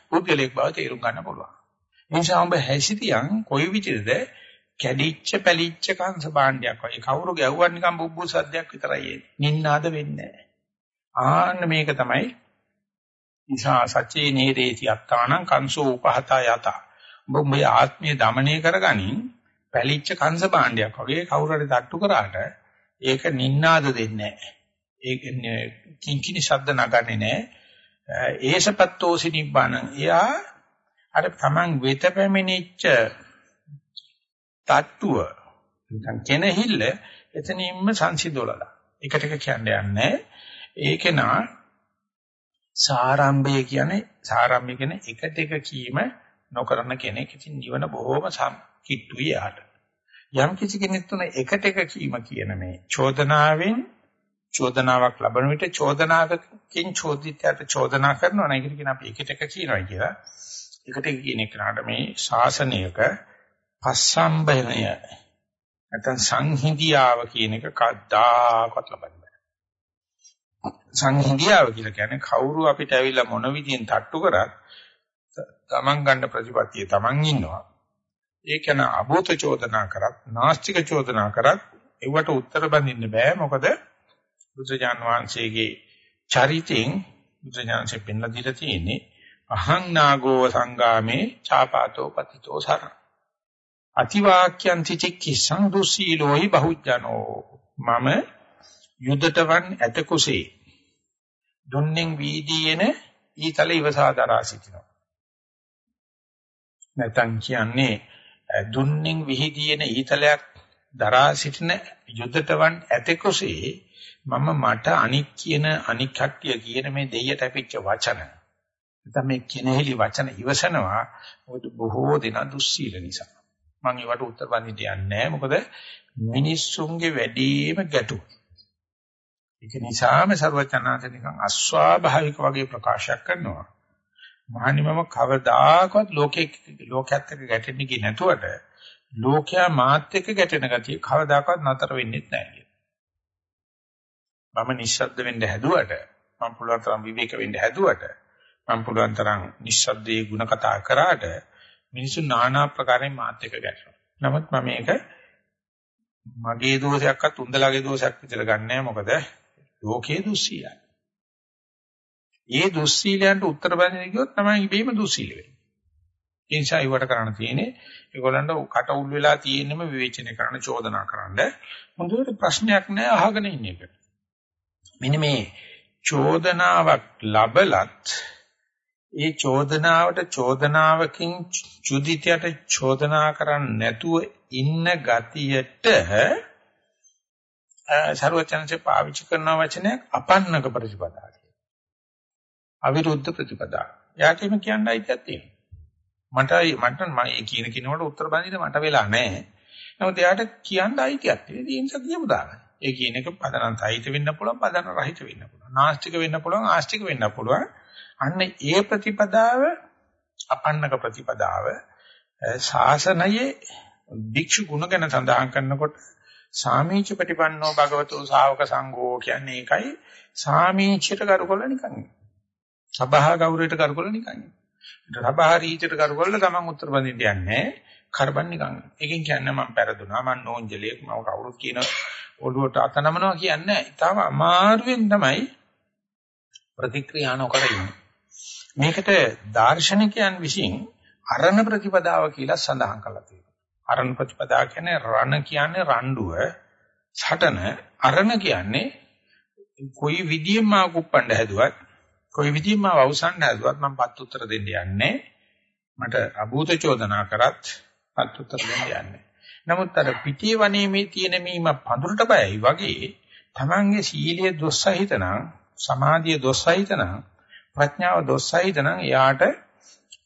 පුද්ගලෙක් බව තේරුම් ගන්න පුළුවන්. ඒ නිසා ඔබ හැසිරියන් කොයි විදිහද කැඩිච්ච පැලිච්ච කංශ භාණ්ඩයක් වගේ. කවුරු ගැහුවත් නිකන් බුබ්බු සද්දයක් විතරයි එන්නේ. නින්නාද වෙන්නේ ආන්න මේක තමයි නිසා සච්චේ නේරේති අත්තානං කංශෝ උපහතා යත. ඔබ මේ ආත්මය দমনය කරගනින් පැලිච්ච කංශ භාණ්ඩයක් වගේ කවුරු හරි තට්ටු කරාට ඒක නින්නාද දෙන්නේ නැහැ. ඒක කිංකිණි ශබ්ද නගන්නේ නැහැ. ඒසපත්තෝසි නිබ්බාණං එයා අර තමන් වෙත පැමිණිච්ච තට්ටුව නිකන් කෙනහිල්ල එතනින්ම සංසිඳවලා. එකට එක කියන්නේ නැහැ. ඒක නා සාරම්භය කියන්නේ සාරම්භය කියන්නේ එකට එක කීම නොකරන කෙනෙක්. ඉතින් නිවන බොහොම කිට්ටුයි යාට. යම් කිසි කෙනෙක් තුන එකට එක කීම කියන මේ චෝදනාවෙන් චෝදනාවක් ලබන විට චෝදනාවකින් චෝදිතයට චෝදනා කරනවා නේද කියන අපි එකට එක කියනවා කියලා. එකට කියන එකට මේ ශාසනයක පස්සම්බයනය නැත්නම් සංහිඳියාව කියන එක කද්දාකවත් ලබන්න බෑ. සංහිඳියාව කියලා කියන්නේ කවුරු අපිට ඇවිල්ලා මොන විදියෙන් තට්ටු කරත් තමන් ගන්න ප්‍රතිපත්තිය තමන් ඉන්නවා. ඒක න අභූත චෝදනා කරත් නාස්තික චෝදනා කරත් ඒවට උත්තර බඳින්න බෑ මොකද බුදුජාන් වහන්සේගේ චරිතෙන් බුදුජාන්සේ පෙන්ලා දීලා තියෙන්නේ අහං නාගෝ සංගාමේ ചാපාතෝ පතිතෝ සරණ අතිවාක්‍යන්ති චික්ඛිසං දුස්සීලෝහි බහුජනෝ. මම යුදතවන් ඇත කුසේ දුන්නෙන් වීදීන ඊතල ඉවසා දරා සිටිනවා. නැතන් කියන්නේ දුන්නෙන් විහිදීන ඊතලයක් දරා සිටින යුදතවන් ඇත කුසේ මම මට අනික් කියන අනික් කට්ටිය කියන මේ දෙයියට අපිච්ච වචන. නැත්නම් මේ කෙනෙහිලි වචන ඉවසනවා මොකද බොහෝ දෙනා දුස්සීල නිසා. මම ඒවට උත්තර බඳින්න යන්නේ නැහැ. මොකද මිනිස්සුන්ගේ වැඩිම ගැටුව. ඒක නිසාම ਸਰවචනාත නිකන් අස්වාභාවික වගේ ප්‍රකාශයක් කරනවා. මහණිමම කවදාකවත් ලෝකේ ලෝකයක් එක්ක ගැටෙන්නේ කි නැතුවට ලෝකයා මාත් එක්ක ගැටෙන ගතිය කවදාකවත් නතර වෙන්නේ නැහැ. මම නිශ්ශබ්ද වෙන්න හැදුවට මම පුළුවන් තරම් විවේක වෙන්න හැදුවට මම පුළුවන් තරම් නිශ්ශබ්දයේ ಗುಣ කතා කරාට මිනිස්සු নানা ආකාරයෙන් මාත් එක්ක ගැටෙනවා. නමුත් මම මේක මගේ දෝෂයක්වත් උන්දලාගේ දෝෂයක් විතර ගන්නෑ මොකද ලෝකයේ දුස්සීලයි. ඒ දුස්සීලයන්ට උත්තර බඳින්න ගියොත් තමයි ඉබේම දුස්සීල වෙන්නේ. ඒ නිසා ඒවට කරන්න තියෙන්නේ ඒගොල්ලන්ට කට උල් වෙලා තියෙන්නම විවේචනය කරන්න චෝදනා කරන්න. හොඳට ප්‍රශ්නයක් නෑ අහගෙන ඉන්න එක. මෙන්න මේ චෝදනාවක් ලබලත් ඒ චෝදනාවට චෝදනාවකින් චුදිතයට චෝදනා කරන්නේ නැතුව ඉන්න ගතියට සර්වචනසේ පාවිච්චි කරන වචනයක් අපන්නක ප්‍රතිපදා කියලා. අවිරුද්ධ ප්‍රතිපදා. යාට එහෙම කියන්න අයිතියක් තියෙනවා. මට මට මම ඒ කියන කිනවට උත්තර බඳින්න මට වෙලා නැහැ. නමුත් එයාට කියන්න අයිතියක් තියෙනවා. ඒ නිසා කියමු දාගන්න. ඒ කියන එක පදනම් සහිත වෙන්න පුළුවන්, පදන රහිත වෙන්න පුළුවන්. නාස්තික වෙන්න පුළුවන්, ආස්තික වෙන්න පුළුවන්. අන්න ඒ ප්‍රතිපදාව අපන්නක ප්‍රතිපදාව ශාසනයේ භික්ෂු ගුණ ගැන සඳහන් කරනකොට සාමීච ප්‍රතිපන්නෝ භගවතු ශාවක සංඝෝ කියන්නේ ඒකයි සාමීචයට කරුකොල්ල නිකන්. සබහා ගෞරවයට කරුකොල්ල නිකන්. සබහා රීචයට කරුකොල්ල තමන් උත්තර බඳින්න යන්නේ කරබන් නිකන්. එකෙන් කියන්නේ මම පෙරදුනා මම නෝන්ජලියෙක් මම කවුරුත් කියන ඔළුවට අත නමනවා කියන්නේ. ඊටම අමාරුවෙන් තමයි ප්‍රතික්‍රියා නොකර ඉන්නේ. මේකට දාර්ශනිකයන් විසින් අරණ ප්‍රතිපදාව කියලා සඳහන් කරලා තියෙනවා. අරණ ප්‍රතිපදාව කියන්නේ රණ කියන්නේ රණ්ඩුව, සටන, අරණ කියන්නේ කොයි විදියෙම මා කුප්පණ්ඩ හැදුවත්, කොයි විදියෙම මා වවුසන්න හැදුවත් මම පත් උත්තර දෙන්න යන්නේ. මට අභූත චෝදනා කරත් පත් උත්තර දෙන්න යන්නේ. නමුත් අර පිටියේ වනේ මේ තියෙන මීම පඳුරට බයයි වගේ තමන්ගේ සීලයේ දොස් සහිතනම් සමාධිය දොස් සහිතනම් ප්‍රඥාව දොස්සයිද නම් එයාට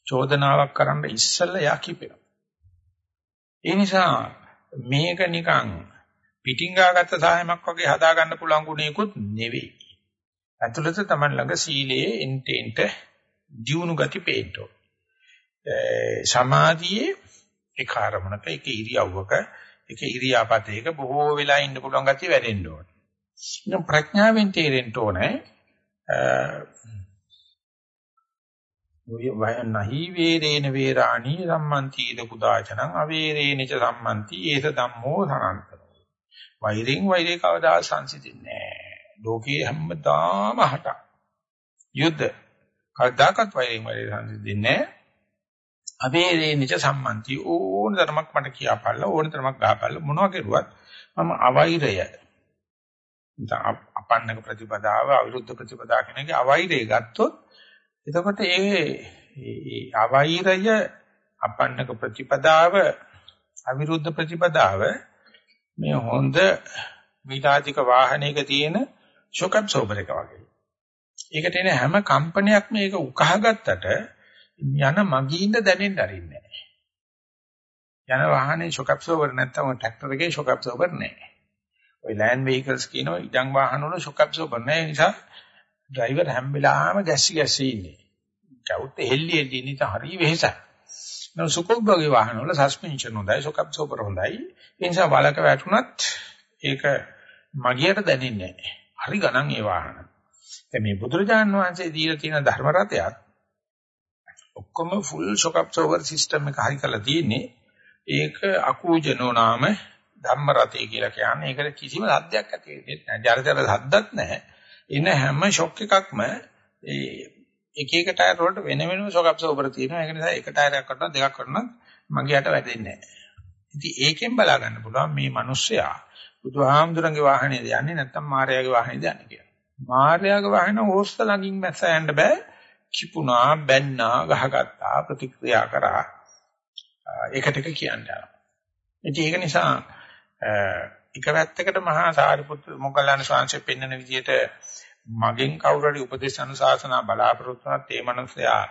චෝදනාවක් කරන්න ඉස්සෙල්ලා යා කිපෙනවා. ඒ නිසා මේක නිකන් පිටින් ගාගත්ත සායමක් වගේ හදා ගන්න පුළුවන් ගුණයකුත් නෙවෙයි. ඇතුළත Taman ළඟ සීලයේ එන්ටෙන්ට දියුණු ගති පේන්න සමාධියේ ඒ කාර්මණක එක ඉරියව්වක එක ඉරියාපතයක බොහෝ වෙලා ඉන්න පුළුවන් ගතිය වැඩෙන්න ඕනේ. ඉතින් ප්‍රඥාවෙන් තේරෙන්න ඕනේ ඔය නහි වේරේන වේරාණි සම්මන්තිද කුදාචනං අවේරේනච සම්මන්ති ඒස ධම්මෝ සනන්තනෝ වෛරෙන් වෛරේ කවදා සංසිඳින්නේ නැහැ. ලෝකේ හැමදාම හට යුද්ධ. කවදාකවත් වෛරෙන් වෛරේ සංසිඳින්නේ නැහැ. අවේරේනච සම්මන්ති. ඕන ධර්මයක් මට කියාපල්ලා ඕන ධර්මයක් ගහපල්ලා මොනවා කරුවත් මම අවෛරය. අපන්නක ප්‍රතිපදාව අවිරුද්ධ ප්‍රතිපදා කෙනගේ අවෛරය ගත්තොත් එතකොට ඒ අවෛරය අපන්නක ප්‍රතිපදාව අවිරුද්ධ ප්‍රතිපදාව මේ හොඳ මීලාතික වාහනයක තියෙන ෂොක් ඇබ්සෝබර් එක වගේ. ඒකට එන හැම කම්පනයක්ම මේක උකහාගත්තට යන මගින්ද දැනෙන්න අරින්නේ නැහැ. යන වාහනේ ෂොක් ඇබ්සෝබර් නැත්තම් ට්‍රැක්ටර් එකේ ෂොක් ඇබ්සෝබර් නැහැ. ওই ලෑන්ඩ් වෙහිකල්ස් කියනවා ඉඩම් වාහන වල ෂොක් ඇබ්සෝබර් නැහැ. ඒ නිසා ඩ්‍රයිවර් හැම වෙලාවෙම ගැස්සි ගැස්සි ඉන්නේ. කවුත් හෙල්ලි හෙල්ලි ඉන්න හරි වෙහසක්. නෝ සුකොබ්බගේ වාහන වල සස්පෙන්ෂන් හොඳයි, ෂොක් ඇබ්සෝබර් හොඳයි. ඒ නිසා බලක වැටුණත් ඒක මගියට දැනෙන්නේ නැහැ. හරි ගණන් ඒ වාහන. දැන් මේ බුදුරජාන් වහන්සේ දීලා තියෙන ධර්ම රතයත් ඔක්කොම ෆුල් ෂොක් ඇබ්සෝබර් සිස්ටම් එක හරි කරලා තියෙන්නේ. ඒක අකූජනෝ නාම ධම්ම රතේ කියලා කියන්නේ ඒකට කිසිම සද්දයක් ඇති වෙන්නේ නැහැ. ජරජර සද්දක් නැහැ. එන හැම ෂොක් එකක්ම ඒ එක එක ටයර් වලට වෙන වෙනම ෂොක් ඇබ්සෝබර් තියෙනවා. ඒක නිසා එක ටයරයක් කරනවා දෙකක් කරනවා මගේ යට වැටෙන්නේ නැහැ. ඉතින් ඒකෙන් බලා ගන්න පුළුවන් මේ මිනිස්සයා බුදුහාමුදුරන්ගේ වාහනේද යන්නේ නැත්නම් මාර්යාගේ වාහනේද යන්නේ කියලා. මාර්යාගේ වාහන හොස්ස ළඟින් මැස්ස යන්න බෑ. කිපුණා, බැන්නා, ගහගත්තා, ප්‍රතික්‍රියා කරා. ඒකට එක කියන්නේ. ඉතින් ඒක නිසා එක පැත්තකට මහා සාරිපුත්‍ර මොග්ගල්ලාන ස්වාමීන් පෙන්වන විදිහට මගෙන් කවුරු හරි උපදේශ අනුශාසනා බලාපොරොත්තු වුණත් ඒ මනුස්සයා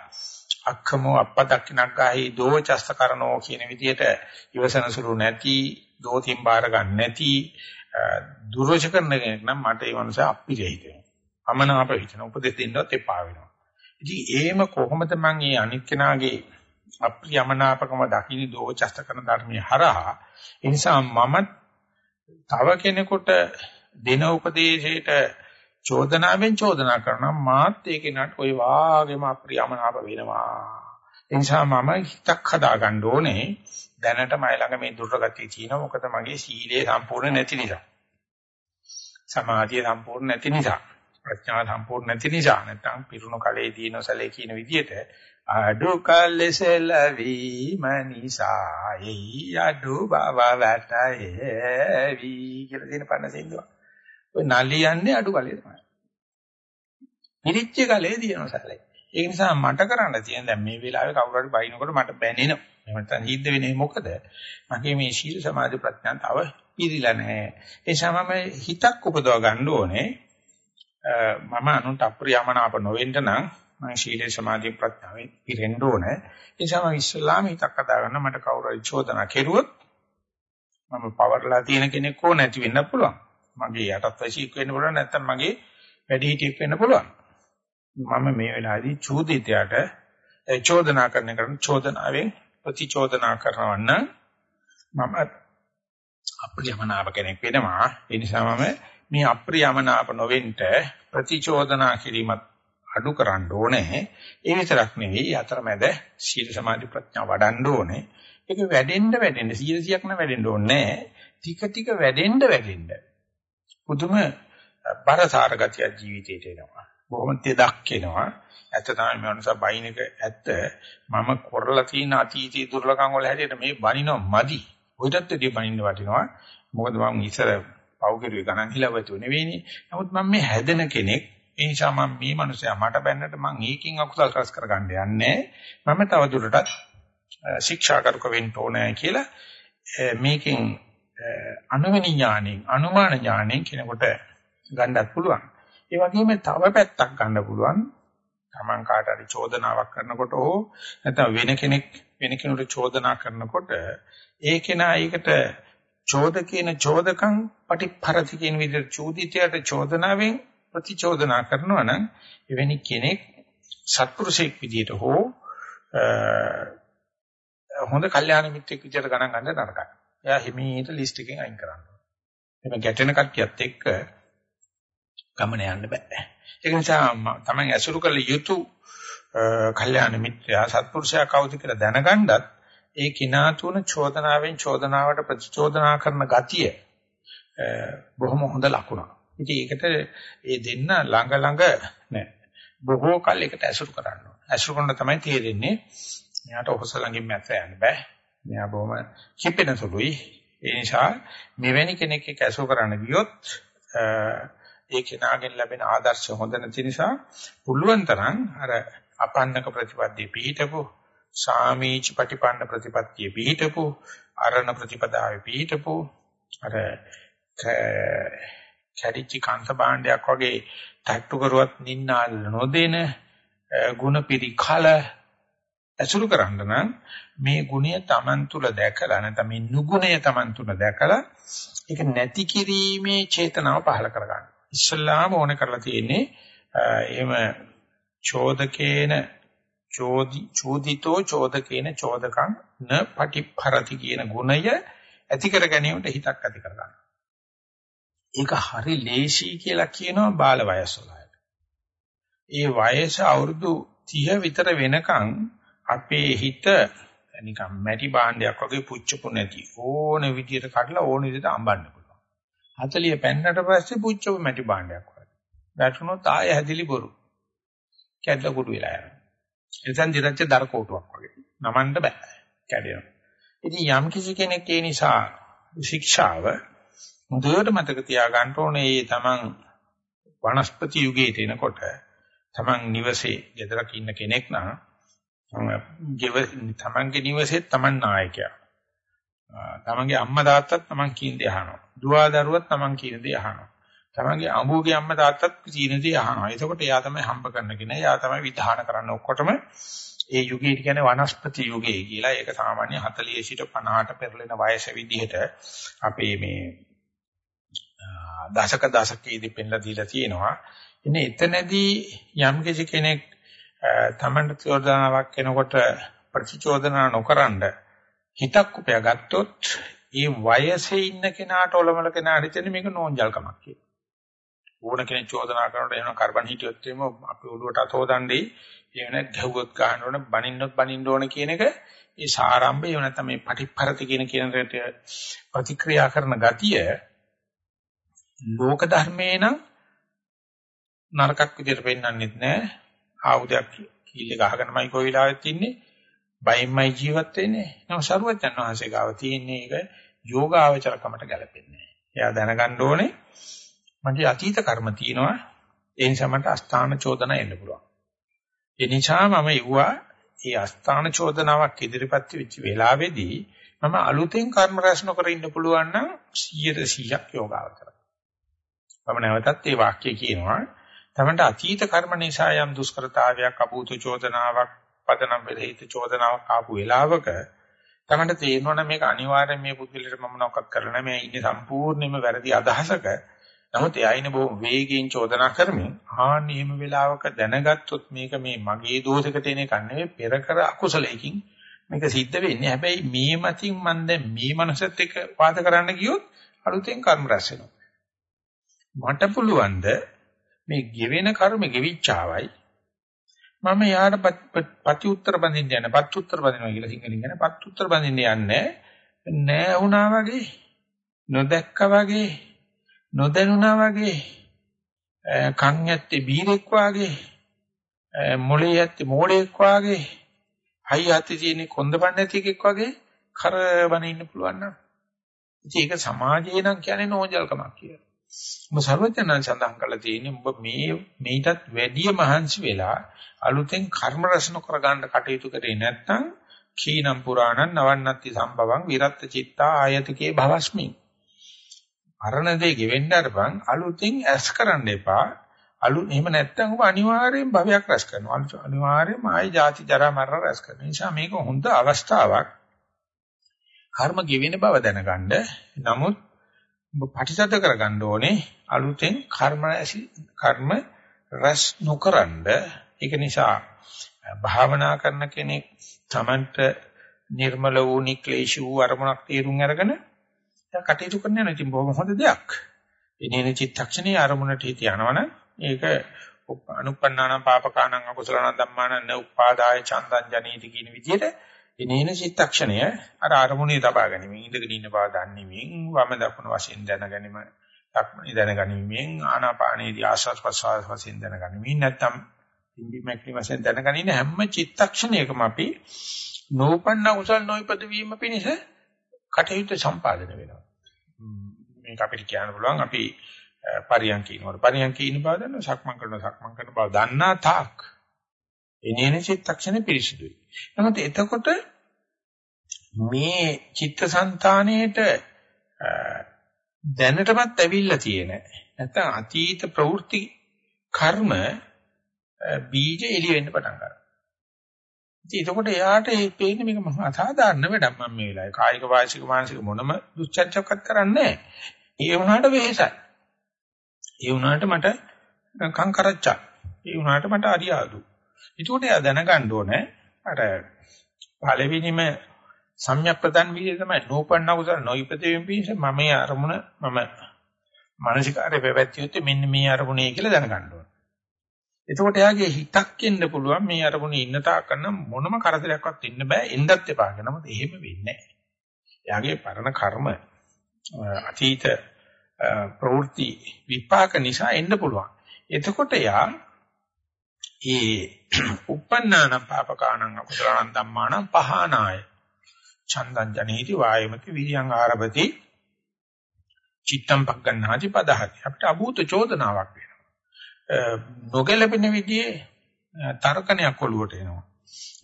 අක්ඛමෝ අප්පදක්ඛිනග්ගාහි දෝචස්ත කරනෝ කියන විදිහට ඉවසන සුළු නැති දෝතින් බාර ගන්න නැති දුර්වච කරන කෙනෙක් නම් මට ඒ මනුස්සයා අප්පිරිය හිතෙනවා. අමනාප හිතන උපදෙස් දෙන්නවත් එපා වෙනවා. ඉතින් එහෙම කොහොමද මම මේ අනිත් කෙනාගේ අප්‍රියමනාපකම දකින්න දෝචස්ත කරන ධර්මයේ හරහා ඒ නිසා මම තව කෙනෙකුට දෙන උපදේශයට චෝදනාවෙන් චෝදනා කරනවා මාත් ඒ කෙනාට ওই වාගේම අප්‍රියමනාප වෙනවා. ඒ නිසා මම හිතක් හදාගන්න ඕනේ දැනට මයි ළඟ මේ දුර්ගතිය තියෙනවා. මොකද මගේ සීලය සම්පූර්ණ නැති නිසා. සමාධිය සම්පූර්ණ නැති නිසා. ප්‍රඥාව සම්පූර්ණ නැති නිසා නැත්නම් පිරුණු කලේ දිනන සැලේ කියන විදිහට අඩු කල්සෙලවීම නිසා එයි අඩු බව වැටේවි කියලා දෙන පන්න සින්දුව. ඔය නලියන්නේ අඩු කලේ තමයි. මිරිච්ච කලේ දිනන සැලේ. ඒ නිසා මට කරන්න තියෙන දැන් මේ වෙලාවේ කවුරු හරි බයිනකොට මට බැනෙනවා. එහෙම නැත්නම් හිද්ද වෙන්නේ මොකද? මගේ මේ ශීල සමාධි ප්‍රඥා තව පිළිලා නැහැ. ඒ නිසා මම හිතක් උපදව ගන්න ඕනේ. මම අනුන්ට අප්‍රියමනාප නොවෙන්න නම් මම ශීලයේ සමාධි ප්‍රඥාවෙන් පිරෙන්න ඕනේ. ඒ නිසා මම ඉස්ලාම හිතක් හදාගන්න මට කවුරු හරි චෝදනා කෙරුවොත් මම පවර්ලා තියෙන කෙනෙක් හෝ නැති වෙන්න පුළුවන්. මගේ යටත් වශීක් වෙන්න පුළුවන් නැත්නම් මගේ වැඩිහිටියෙක් වෙන්න පුළුවන්. මම මේ වෙලාවේදී චෝදිතයට චෝදනා කරන කරන චෝදනාවෙන් ප්‍රතිචෝදනා කරනවා නම් මම අප්‍රියමනාප කෙනෙක් වෙනවා. ඒ නිසා මම මේ අප්‍රියමනාප නොවෙන්න ප්‍රතිචෝදනා කිරීමත් අඩු කරන්න ඕනේ. ඒ විතරක් නෙවෙයි අතරමැද සීල සමාධි ප්‍රඥා වඩන්න ඕනේ. ඒක වැඩෙන්න වැඩෙන්න 100ක් න වැඩෙන්න ඕනේ ටික ටික වැඩෙන්න වැඩෙන්න. පුදුම බරසාර ගතිය ජීවිතේට එනවා. බොහොම තෙදක් එනවා. ඇත්ත තමයි මේ වන්ස බයිනක ඇත්ත මම කරලා තියෙන අතීතී දුර්ලභකම් වල හැටියට මේ බනිනවා මදි. ඔයිටත් දෙය බනින්න වටිනවා. මොකද මම ඉස්සර පව් කෙරුවේ ගණන් හිලවතු නෙවෙයිනේ. නමුත් මම මේ හැදෙන කෙනෙක්. ඒ නිසා මම මේ මනුස්සයා මට බැන්නට මම ඒකින් අකුසල් කරස් කරගන්න යන්නේ. මම තව දුරටත් ශික්ෂාකරුක වෙන්න ඕනේ කියලා මේකෙන් අනුවිනි ඥාණයෙන් අනුමාන ඥාණයෙන් කෙනෙකුට ගන්නත් පුළුවන්. ඒ වගේම තව පැත්තක් ගන්න පුළුවන්. Taman කාට හරි චෝදනාවක් කරනකොට හෝ නැත්නම් වෙන කෙනෙක් වෙන කෙනෙකුට චෝදනා කරනකොට ඒ කෙනා ඒකට චෝද කියන චෝදකම් පටිපරති කියන විදිහට චෝදිතයට චෝදනාවෙන් ප්‍රතිචෝදනා කරනවා නම් එවැනි කෙනෙක් සත්පුරුෂයෙක් විදිහට හෝ හොඳ කල්යාණ මිත්‍රෙක් විදිහට ගණන් ගන්න නරකයි. එයා හිමීට ලිස්ට් එකෙන් අයින් කරන්න ඕනේ. එමෙ ගැටෙන කට්ටියත් එක්ක ගමන යන්න බෑ. ඒක නිසා තමයි ඇසුරු කළ යුතු කල්යාණ මිත්‍රයා සත්පුරුෂයා කවුද කියලා දැනගන්නත් ඒ කිනා තුන චෝදනාවෙන් චෝදනාවට ප්‍රතිචෝදනා කරන ගතිය බොහොම හොඳ ලකුණක්. ඉතින් ඒකට ඒ දෙන්න ළඟ ළඟ නෑ. බොහෝ කල් එකට ඇසුරු කරන්න ඕන. ඇසුරු කරන තමයි තේරෙන්නේ. මෙයාට ඔහොස ළඟින් මැස්ස යන්න බෑ. මෙයා බොහොම කිපෙන සුළුයි. ඒ නිසා මෙවැනි කෙනෙක් එක්ක ඇසුරු කරන්න ගියොත් ඒ කෙනාගෙන් ලැබෙන ආදර්ශ හොඳ නැති නිසා පුළුවන් තරම් අර අපන්නක ප්‍රතිපත්තිය පිළිහිටපො සාමීච ප්‍රතිපන්න ප්‍රතිපත්තිය පිළිහිටපො අරණ ප්‍රතිපදාවේ පිළිහිටපො අර කැඩිච්ච කාන්ත භාණ්ඩයක් වගේ තට්ටු කරුවත් නින්නාල් නොදෙන ಗುಣ පිරිකල ඇසුරු කරන්න නම් මේ ගුණය Taman තුල දැකලා නැත්නම් මේ නුගුණය Taman තුල දැකලා ඒක නැති කිරීමේ චේතනාව පහළ කරගන්න. ඉස්සල්ලාම ඕන කරලා තියෙන්නේ එහෙම චෝදකේන චෝදි චෝදිතෝ චෝදකේන චෝදකං න පටිපරති කියන ගුණය ඇති කර ගැනීමට හිතක් ඇති කර ගන්න. ඒක හරි ලේසි කියලා කියනවා බාල වයස වලට. ඒ වයස අවුරුදු 30 විතර වෙනකන් අපේ හිත නිකන් මැටි භාණ්ඩයක් වගේ පුච්චපු නැති ඕන විදියට කඩලා ඕන විදියට අඹන්න පුළුවන්. 40 පෙන්නට පස්සේ පුච්චපු මැටි භාණ්ඩයක් වගේ. වැටුනොත් ආය හැදිලි බොරු. කැඩලා කුඩු වෙලා යනවා. එතෙන් දිරච්ච දර කෝටුවක් වගේ. නමන්න බෑ. කැඩෙනවා. ඉතින් යම් කිසි කෙනෙක් ඒ නිසා ශික්ෂාව හොඳට මතක තියාගන්න ඕනේ මේ තමන් වනස්පති යුගයට එනකොට තමන් නිවසේ ගෙදරක ඉන්න කෙනෙක් නම් තමන්ගේ නිවසේ තමන් නායකයා. තමන්ගේ අම්මා තාත්තත් තමන් කියන දේ අහනවා. දුවා දරුවත් තමන් කියන දේ අහනවා. තමන්ගේ අඹුගේ අම්මා තාත්තත් කියන දේ අහනවා. එතකොට එයා තමයි හම්බ කරන කෙනා. එයා තමයි විධාන කරන්න ඔක්කොටම ඒ යුගයේ කියන්නේ වනස්පති යුගය කියලා. ඒක සාමාන්‍ය 40 සිට 50ට පෙරලෙන වයස විදිහට අපේ මේ දශක දශකයේදී පෙන්ලා දීලා තියෙනවා. ඉතින් එතනදී යම් කෙනෙක් තමන්ට චෝදනාවක් එනකොට ප්‍රතිචෝදනා නොකරනද හිතක් උපයා ගත්තොත් ඒ වයසේ ඉන්න කෙනාට ඔලමල කෙනාට හිතෙන්නේ මේක නෝන්ජල්කමක් කියලා. ඕන කෙනෙක් චෝදනා කරනකොට එහෙම කාබන් හිටියොත් එimhe අපි ඔළුවට අතෝදන්නේ එහෙම නැත්නම් ගැහුවොත් ගහන්න ඕන බනින්නොත් බනින්න ඕන කියන එක ඒ සාරම්භය එහෙම නැත්නම් මේ පටිපරති කියන කියන ප්‍රතික්‍රියා කරන ගතිය ලෝක ධර්මේ නම් නරකක් විදිහට පෙන්වන්නෙත් නෑ. ආයුධයක් කීල්ල ගහගෙනමයි කොයි වෙලාවෙත් ඉන්නේ. බයින්මයි ජීවත් වෙන්නේ. නම සරුවචන් වහන්සේ ගාව තියෙන්නේ ඒක යෝගාවචරකමට ගැලපෙන්නේ එයා දැනගන්න ඕනේ මගේ අතීත කර්ම තියෙනවා. ඒ නිසා මට අස්ථාන චෝදනා එන්න පුළුවන්. ඒ නිසා මම යුවා ඒ අස්ථාන චෝදනාවක් ඉදිරිපත් වෙච්ච වෙලාවේදී මම අලුතෙන් කර්ම රැස් නොකර ඉන්න පුළුවන් නම් 100%ක් යෝගාවචර. මම නැවතත් මේ වාක්‍යය කියනවා තමන්ට අතීත කර්ම නිසා යම් දුෂ්කරතාවයක් අපූත චෝදනාවක් පදනම් වෙලහිත චෝදනාවක් ආපු වෙලාවක තමන්ට තේරෙනවා මේක අනිවාර්යෙන් මේ පුද්ගලයාට මම මොනවක්වත් කරලා නැහැ. මේ ඉන්නේ සම්පූර්ණයෙන්ම වැරදි අදහසක. නමුත් එයා ඉන්නේ බොහොම වේගයෙන් චෝදනා කරමින් ආන්න එහෙම වෙලාවක දැනගත්තොත් මේක මේ මගේ දෝෂයකට එන එකක් නෙවෙයි පෙර කර අකුසලයකින් මේක සිද්ධ වෙන්නේ. හැබැයි මේ මතින් මම දැන් මේ මනසත් එක්ක වාද කරන්න ගියොත් අලුතෙන් කර්ම රැස් වෙනවා. මට පුළුවන් ද මේ ගෙවෙන කර්ම ගෙවිච්චාවයි මම යාට පති උත්තර බඳින්න යන පත් උත්තර බඳිනවා කියලා සිංහලෙන් කියන පත් උත්තර බඳින්න යන්නේ නෑ වුණා වගේ නොදැක්කා වගේ නොදැනුණා වගේ කන් ඇත්තේ බීරෙක් වගේ මොලේ ඇත්තේ මෝඩෙක් වගේ හයි ඇත්තේ තියෙන කොන්දපන් නැති එකෙක් වගේ කරවන ඉන්න පුළුවන් නම් ඉතින් ඒක සමාජයේ නම් කියන්නේ නෝන්ජල්කමක් කියලා ඔබ සර්වඥයන් සඳහන් කළා තියෙන්නේ ඔබ මේ මේටත් වැඩිය මහන්සි වෙලා අලුතෙන් කර්ම රසන කර ගන්න කටයුතු කරේ නැත්නම් කීනම් පුරාණං නවන්නත්ති සම්භවං විරත් චිත්තා ආයතකේ භවස්මි. අරණ දෙ ගෙවෙන්න අරපන් අලුතෙන් ඇස් කරන්න එපා අලු එහෙම නැත්නම් ඔබ අනිවාර්යෙන් භවයක් රැස් කරනවා. අනිවාර්යෙන්ම ආයි ජාති ජරා මරණ රැස් කරනවා. නිසා මේක හොඳ අවස්ථාවක්. කර්ම ගෙවෙන බව දැනගන්න. නමුත් ඔබ පටිසත කරගන්න ඕනේ අලුතෙන් කර්ම කර්ම රැස් නොකරනද ඒක නිසා භාවනා කරන කෙනෙක් තමන්ට නිර්මල වූ නික්ලේශ වූ අරමුණක් තේරුම් අරගෙන කටයුතු කරන්න යන ඉතින් බොහොම හොඳ දෙයක්. එනේන චිත්තක්ෂණයේ අරමුණට හිත යනවනම් ඒක අනුපන්නානම් පාපකානම් අකුසලනම් ධම්මානම් න උපාදාය චන්දං ජනීති කියන විදිහට එනේන චිත්තක්ෂණය අර අරමුණේ තබා ගැනීම ඉඳගෙන ඉන්න බව දන්නේමින් වම දකුණ වශයෙන් දැනගැනීම දක්මනි දැනගැනීමෙන් ආනාපානේදී ආශ්වාස ප්‍රශ්වාස වශයෙන් දැනගැනීමෙන් නැත්තම් ඉන්දි මැක්ලි වශයෙන් දැනගැනීම හැම චිත්තක්ෂණයකම අපි නෝපන්න කුසල් නොයිපද වීම පිණිස කටයුතු සම්පාදනය වෙනවා මේක අපිට කියන්න පුළුවන් අපි පරියන්කිනවල පරියන්කින බව දන්නවා සක්මන් කරන සක්මන් කරන බව දන්නා තාක් එනේන චිත්තක්ෂණය පිරිසිදුයි. නමුත් එතකොට මේ චිත්තසංතානයේට දැනටමත් ඇවිල්ලා තියෙන නැත්නම් අතීත ප්‍රවෘත්ති කර්ම බීජ එළිය වෙන්න පටන් ගන්නවා. ඉතින් එතකොට එයාට මේ පේන්නේ මේක මහා අසාධාරණ වැඩක් මම මේ වෙලාවේ කායික වාචික මානසික මොනම දුස්චර්චකත් කරන්නේ නැහැ. ඒ වුණාට වෙහෙසයි. ඒ වුණාට මට කංකරච්චා. ඒ වුණාට මට අරියාදු. ඒකට එයා දැනගන්න ඕනේ අර පළවෙනිම සම්‍යක් ප්‍රදන් විදිය තමයි නෝපන්න කුසල නොයිපතෙමින් පිස මම මේ අරමුණ මම මානසිකාරේ පැවැත්වියොත් මෙන්න මේ අරමුණේ කියලා දැනගන්න ඕනේ. එතකොට එයාගේ හිතක් එන්න පුළුවන් මේ අරමුණේ ඉන්න තාක් කරන මොනම කරදරයක්වත් ඉන්න බෑ එන්නත් එපා කියලා. නමුත් එහෙම වෙන්නේ නැහැ. එයාගේ පරණ කර්ම අතීත ප්‍රවෘත්ති විපාක නිසා එන්න පුළුවන්. එතකොට යා ඒ uppannānaṁ pāpakānaṁ akusalaṇaṁ dhammānaṁ pahānāya චන්දං ජනේති වායමති විරියං ආරභති චිත්තම් පග්ගණ්ණාති පදහති අපිට අභූත චෝදනාවක් වෙනවා නොගැලපෙන විදිහේ තර්කණයක් ඔළුවට එනවා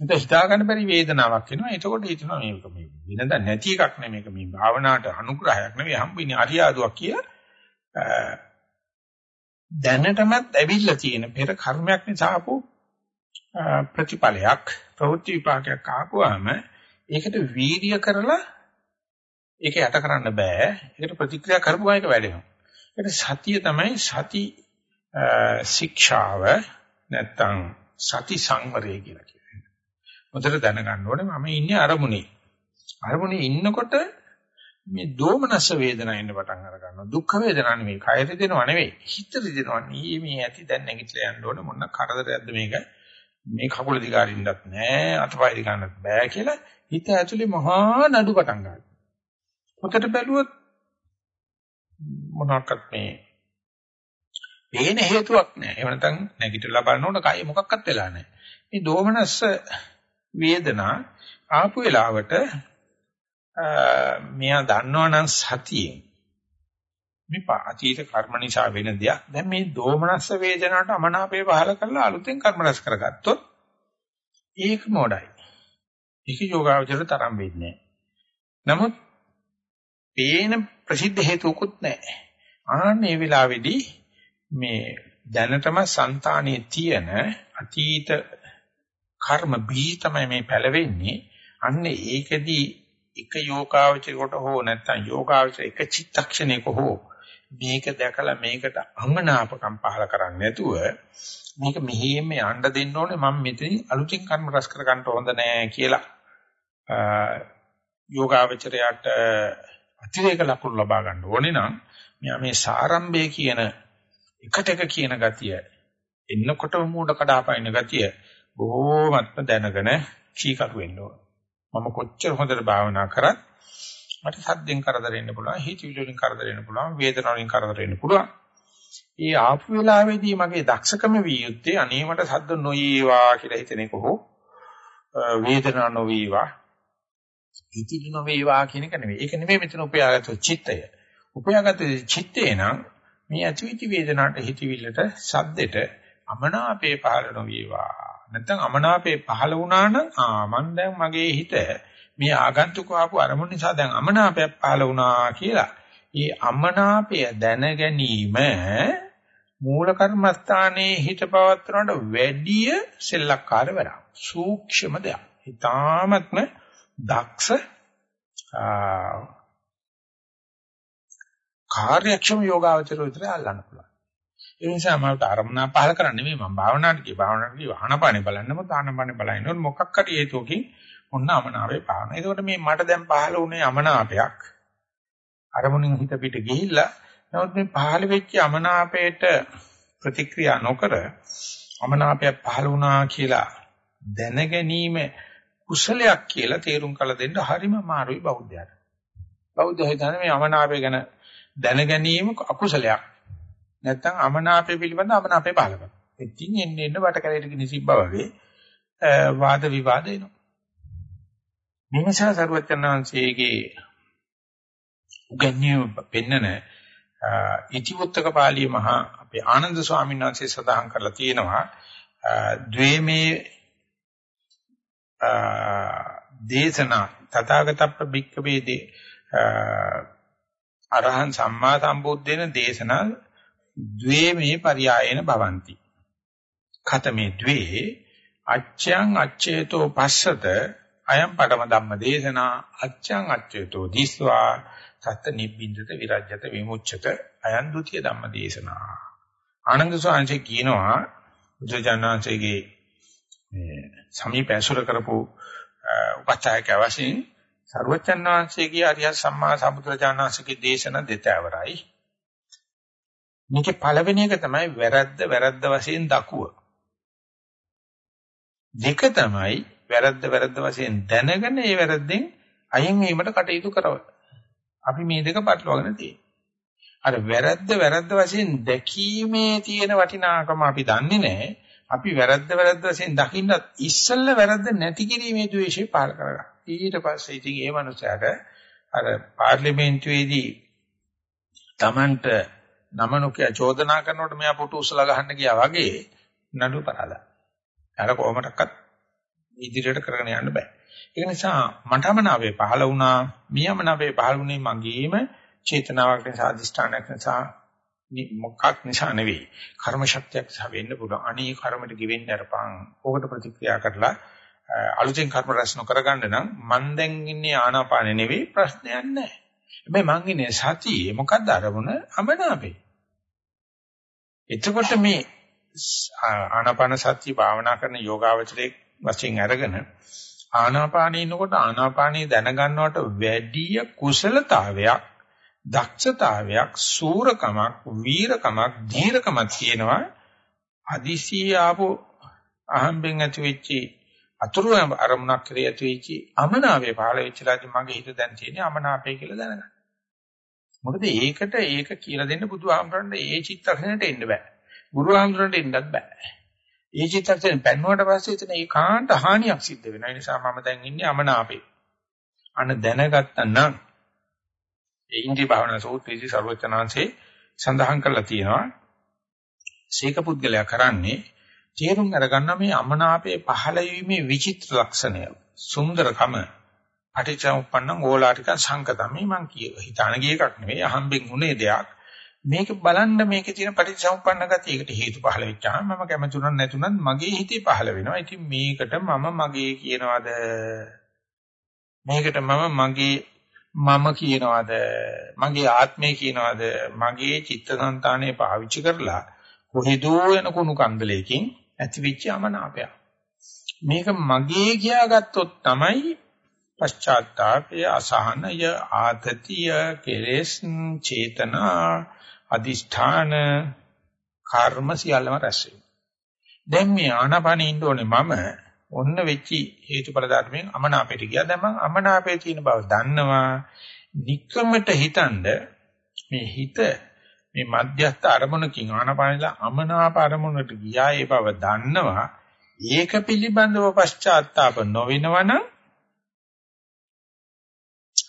එතන හිතා ගන්න බැරි වේදනාවක් එනවා එතකොට හිතනවා මේක මේ වෙනද නැති එකක් නෙමෙයි මේක මේ භාවනාවට අනුග්‍රහයක් නෙවෙයි හම්බෙන්නේ අරියාදුවක් කියලා දැනටමත් ඇවිල්ලා තියෙන පෙර කර්මයක් නිසා ආපු ප්‍රතිඵලයක් ප්‍රවෘත්ති විපාකයක් ආපුවාම ඒකට වීර්ය කරලා ඒක යට කරන්න බෑ. ඒකට ප්‍රතික්‍රියා කරපුවා එක වැඩෙනවා. ඒකට සතිය තමයි සති ශික්ෂාව නැත්තම් සති සංවරය කියලා කියන්නේ. මොකද දැනගන්න ඕනේ මම ඉන්නේ අරමුණේ. අරමුණේ ඉන්නකොට මේ දෝමනස වේදනා එන්න පටන් අර ගන්නවා. දුක් වේදනා නෙවෙයි, කය රිදෙනවා නෙවෙයි, හිත රිදෙනවා. නී මේ ඇති දැන් නැගිටලා යන්න ඕනේ මොන කරදරයක්ද මේක? මේ කකුල දිගාරින්නත් නෑ, අතපය දිගන්නත් බෑ කියලා හිත ඇතුලේ මහා නඩු පටන් ගන්නවා. පොතට බැලුවොත් මොනක්වත් මේ පේන හේතුවක් නැහැ. එහෙම නැත්නම් නැගිටලා බලනකොට කය මොකක්වත් වෙලා නැහැ. මේ දෝමනස්ස වේදනා ආපු වෙලාවට මෙයා දන්නවනම් සතියෙන් මේ අතීත කර්ම නිසා වෙන දෙයක්. දැන් මේ දෝමනස්ස වේදනාවට අමනාපේ පහල කරලා අලුතෙන් කර්ම රැස් කරගත්තොත් ඒක මොඩයි. ඒක යෝගාවචර තරම් වෙන්නේ නමුත් පේන ප්‍රසිද්ධ හේතුකුත් නැහැ. ආන්නේ වෙලාවේදී මේ දැනටම సంతානයේ තියෙන අතීත කර්ම බී තමයි මේ පැලවෙන්නේ. අන්න ඒකෙදී එක යෝගාවචරයකට හෝ නැත්නම් යෝගාවචර එක චිත්තක්ෂණයක හෝ මේක දැකලා මේකට අමනාපකම් පහල කරන්නේ නැතුව මේක මෙහෙම යන්න දෙන්න ඕනේ මම මෙතනින් අලුතින් කර්ම රැස් කර ගන්න හොඳ නෑ කියලා යෝගාවචරයට අතිරේක ලකුණු ලබා ගන්න ඕනේ නම් මෙයා මේ සාරම්භය කියන එකට එක කියන ගතිය එන්නකොටම මූඩ කඩාපයින් ගතිය බොහෝමත්ම දැනගෙන කීකරු වෙන්න ඕන. මම කොච්චර හොඳට භාවනා කරත් මට සද්දෙන් කරදර වෙන්න පුළුවන්, හිතවිලි වලින් කරදර වෙන්න පුළුවන්, වේදනාවලින් කරදර වෙන්න පුළුවන්. ඒ ආපු වෙලාවේදී මගේ දක්ෂකම විය යුත්තේ අනේ මට සද්ද නොයේවා කියලා හිතන එක හෝ වේදනාව නොවේවා හිතිලි නොවේවා කියන එක නෙවෙයි. ඒක නෙමෙයි මෙතන උපයාගත්තු චිත්තය. උපයාගත්තු චිත්තේ නම් මේ ඇතිවිච වේදනාවට හිතවිල්ලට සද්දෙට අමනාපේ පහළ නොවේවා. නැත්නම් අමනාපේ පහළ වුණා නම් ආ මන් දැන් මගේ හිත මේ ආගන්තුක ආපු අරමුණ නිසා දැන් අමනාපයක් පහළ වුණා කියලා. මේ අමනාපය දැන ගැනීම මූල කර්මස්ථානයේ හිත පවත්වනට වැඩිය සෙල්ලක්කාර වැඩක්. සූක්ෂම දෙයක්. ඊ타මත්ම දක්ෂ කාර්යක්ෂම යෝගාවචරය විතර අල්ලන්න පුළුවන්. ඒ නිසා මට අරමුණ පහල කරන්න නෙමෙයි මම භාවනාවට ගියේ භාවනාවට ගියේ ආනපානේ බලන්න මොකද ආනපානේ බලනකොට මොකක් හරි හේතුවකින් ඔන්න අමනාවේ පාන. එතකොට මේ මට දැන් පහල වුණේ අමනාපයක්. අරමුණින් හිත පිට ගිහිල්ලා නමුත් මේ පහල වෙච්ච අමනාපයට ප්‍රතික්‍රියා නොකර අමනාපයක් පහල වුණා කියලා දැනගැනීම කුසලයක් කියලා තේරුම් කළ දෙන්න හරිම අමාරුයි බෞද්ධයාට. බෞද්ධය හිතන්නේ මේ අමනාපය ගැන දැනගැනීම අකුසලයක්. නැත්තම් අමනාපය පිළිබඳ අමනාපය පහල කරනවා. ඉතින් එන්නේ එන්න වට කැලේට ගිනිසිබ්බා වගේ වාද විවාද එනවා. මේ නිසා සරුවචනාංශයේගේ උගන්වීම පෙන්නන ඉතිවුත්තක පාළිය මහා අපේ ආනන්ද ස්වාමීන් වහන්සේ සඳහන් කරලා තියෙනවා ද්වේමේ දේශනා තථාගතප්ප භික්ඛවේ අරහං සම්මා සම්බුද්දේන දේශනා ද්වේමේ පරියායන භවಂತಿ. ඛතමේ ද්වේ අච්ඡං අච්ඡේතෝ පස්සත අයම් පඩම ධම්ම දේශනා අච්ඡං අච්ඡේතෝ දිස්වා සත්ත නිබ්බින්දත විරජ්‍යත විමුච්ඡත අයන් ဒ ුතිය ධම්ම දේශනා. ආනන්ද සෝංශේ කියනවා බුදුජානනාංශයේ මේ සමීප ඇසුර කරපු උපචායක වශයෙන් සර්වචන් වහන්සේගේ අරිය සම්මා සම්බුදුරජාණන්සේගේ දේශන දෙතවරයි. මේකේ පළවෙනි එක තමයි වැරද්ද වැරද්ද වශයෙන් දකුව. දෙක තමයි වැරද්ද වැරද්ද වශයෙන් දැනගෙන ඒ වැරද්දෙන් අයින් වීමට කටයුතු කරව. අපි මේ දෙක පටලවාගෙන තියෙනවා. අර වැරද්ද වැරද්ද වශයෙන් දැකීමේ තියෙන වටිනාකම අපි දන්නේ නැහැ. අපි වැරද්ද වැරද්ද වශයෙන් දකින්නත් ඉස්සෙල්ල වැරද්ද නැති කිරීමේ ද්වේෂය පාල කරගන්න. ඊට පස්සේ ඉතින් ඒ මනුස්සයාට අර පාර්ලිමේන්තුවේදී Tamanට නමනුකිය චෝදනා කරනකොට මෙයා පුටු උසලා ගහන්න ගියා වගේ නඩු පරාදයි. අර කොහොමඩක්වත් ඉදිරියට කරගෙන යන්න බෑ. ඒ නිසා මටමනාවේ පහළ වුණා, මියමනාවේ පහළ වුණේ මගේම චේතනාවක් නිසා, අදිෂ්ඨානයක් නිසා මොකක් නිසා නෙවෙයි. කර්ම ශක්තියක් නිසා වෙන්න පුළුවන්. අනේ කර්මයට ගෙවෙන්න අරපන්. ඕකට ප්‍රතික්‍රියා කරලා අලුතෙන් කර්ම රැස් නොකර ගන්න නම් මන් දැන් ඉන්නේ ආනාපානෙ නෙවෙයි ප්‍රශ්නයක් නැහැ. හැබැයි මං ඉන්නේ සතියේ මොකද්ද අරමුණ අමනාපේ. එතකොට මේ ආනාපාන සතිය භාවනා කරන යෝගාවචරයේ වශයෙන් අරගෙන ආනාපානෙ ඉන්නකොට ආනාපානෙ දැනගන්නවට වැඩිය කුසලතාවයක් දක්ෂතාවයක් සූරකමක් වීරකමක් ධීරකමක් තියෙනවා අදිසිය ආපෝ අහම්බෙන් ඇති වෙච්චි අතුරු අරමුණක් කරේ ඇති වෙච්චි අමනාපේ පහළ වෙච්ච ලාදී මගේ හිත දැන් තියෙන්නේ අමනාපේ කියලා දැනගන්න. මොකද ඒකට ඒක කියලා දෙන්න බුදුහාමරන්ට ඒ චිත්තක්ෂණයට එන්න බෑ. ගුරුහාමරන්ට එන්නත් බෑ. ඒ චිත්තක්ෂණය පැන්නුවට පස්සේ එතන ඒකාන්ත හානියක් සිද්ධ වෙනවා. ඒ නිසා මම දැන් ඉන්නේ අමනාපේ. අන දැනගත්තා නම් ඒ ඉන්ද්‍රිය භාවනා සූත්‍රයේදී සර්වචනාංශේ සඳහන් කරලා තියෙනවා. සීක පුද්ගලයා කරන්නේ තේරුම් අරගන්න මේ අමනාපයේ පහළ වීමේ විචිත්‍ර ලක්ෂණය. සුන්දරකම පටිච්චසමුප්පන්නං ඕලාටික සංකතමයි මං කිය. හිතාන ගිය එකක් නෙවෙයි අහම්බෙන් උනේ දෙයක්. මේක බලන්න මේකේ තියෙන පටිච්චසමුප්පන්න ගතිය. ඒකට හේතු පහළ වෙච්චාම මම කැමතුණත් නැතුණත් මගේ හිතේ පහළ වෙනවා. ඉතින් මේකට මම මගේ කියනවාද? මේකට මම මගේ මම කියනවාද මගේ ආත්මය කියනවාද මගේ චිත්තසංතානය පාවිච්චි කරලා කොහෙදෝ යන කුණු කන්දලයකින් ඇතිවිච්ච අමනාපය මේක මගේ කියාගත්තොත් තමයි පශ්චාත්තාපය අසහනය ආතතිය කෙලෙස් චේතනා අදිෂ්ඨාන කර්ම සියල්ලම රැස් දැන් මේ ආනාපානෙ ඉන්න ඕනේ මම ඔන්න වෙච්චි හේතුඵල ධර්මයෙන් අමනාපයට ගියා. දැන් මම අමනාපයේ තියෙන බව දන්නවා. නික්කමට හිතනද මේ හිත මේ මධ්‍යස්ථ අරමුණකින් ආනපානලා අමනාප අරමුණට ගියා ඒ බව දන්නවා. ඒක පිළිබඳව පශ්චාත්තාප නොවෙනවනම්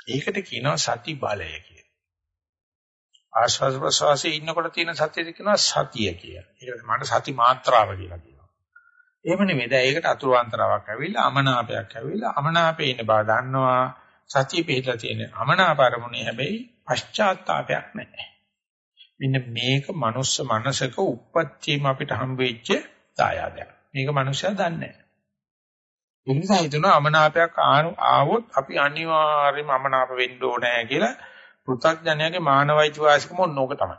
ඒකට කියනවා සති බලය කියලා. ආශ්වාස ප්‍රශ්වාසයේ ඉන්නකොට තියෙන සතියද කියනවා සතිය කියලා. ඒකට මට සති මාත්‍රාව කියලා කියනවා. එහෙම නෙමෙයි. දැන් ඒකට අතුරුාන්තරාවක් ඇවිල්ලා අමනාපයක් ඇවිල්ලා අමනාපේ ඉන්න බව දන්නවා. සතිය පිටලා තියෙන අමනාප අරමුණේ හැබැයි පශ්චාත්තාවයක් නැහැ. මෙන්න මේක මනුස්ස මනසක උප්පත්තියම අපිට හම්බෙච්ච දායාදයක්. මේක මනුස්සයා දන්නේ නැහැ. ඒ නිසා හිතනවා අමනාපයක් ආවොත් අපි අනිවාර්යයෙන්ම අමනාප වෙන්න ඕනේ කියලා පෘථග්ජනයාගේ මානවයිච වාසිකම ඕනෝක තමයි.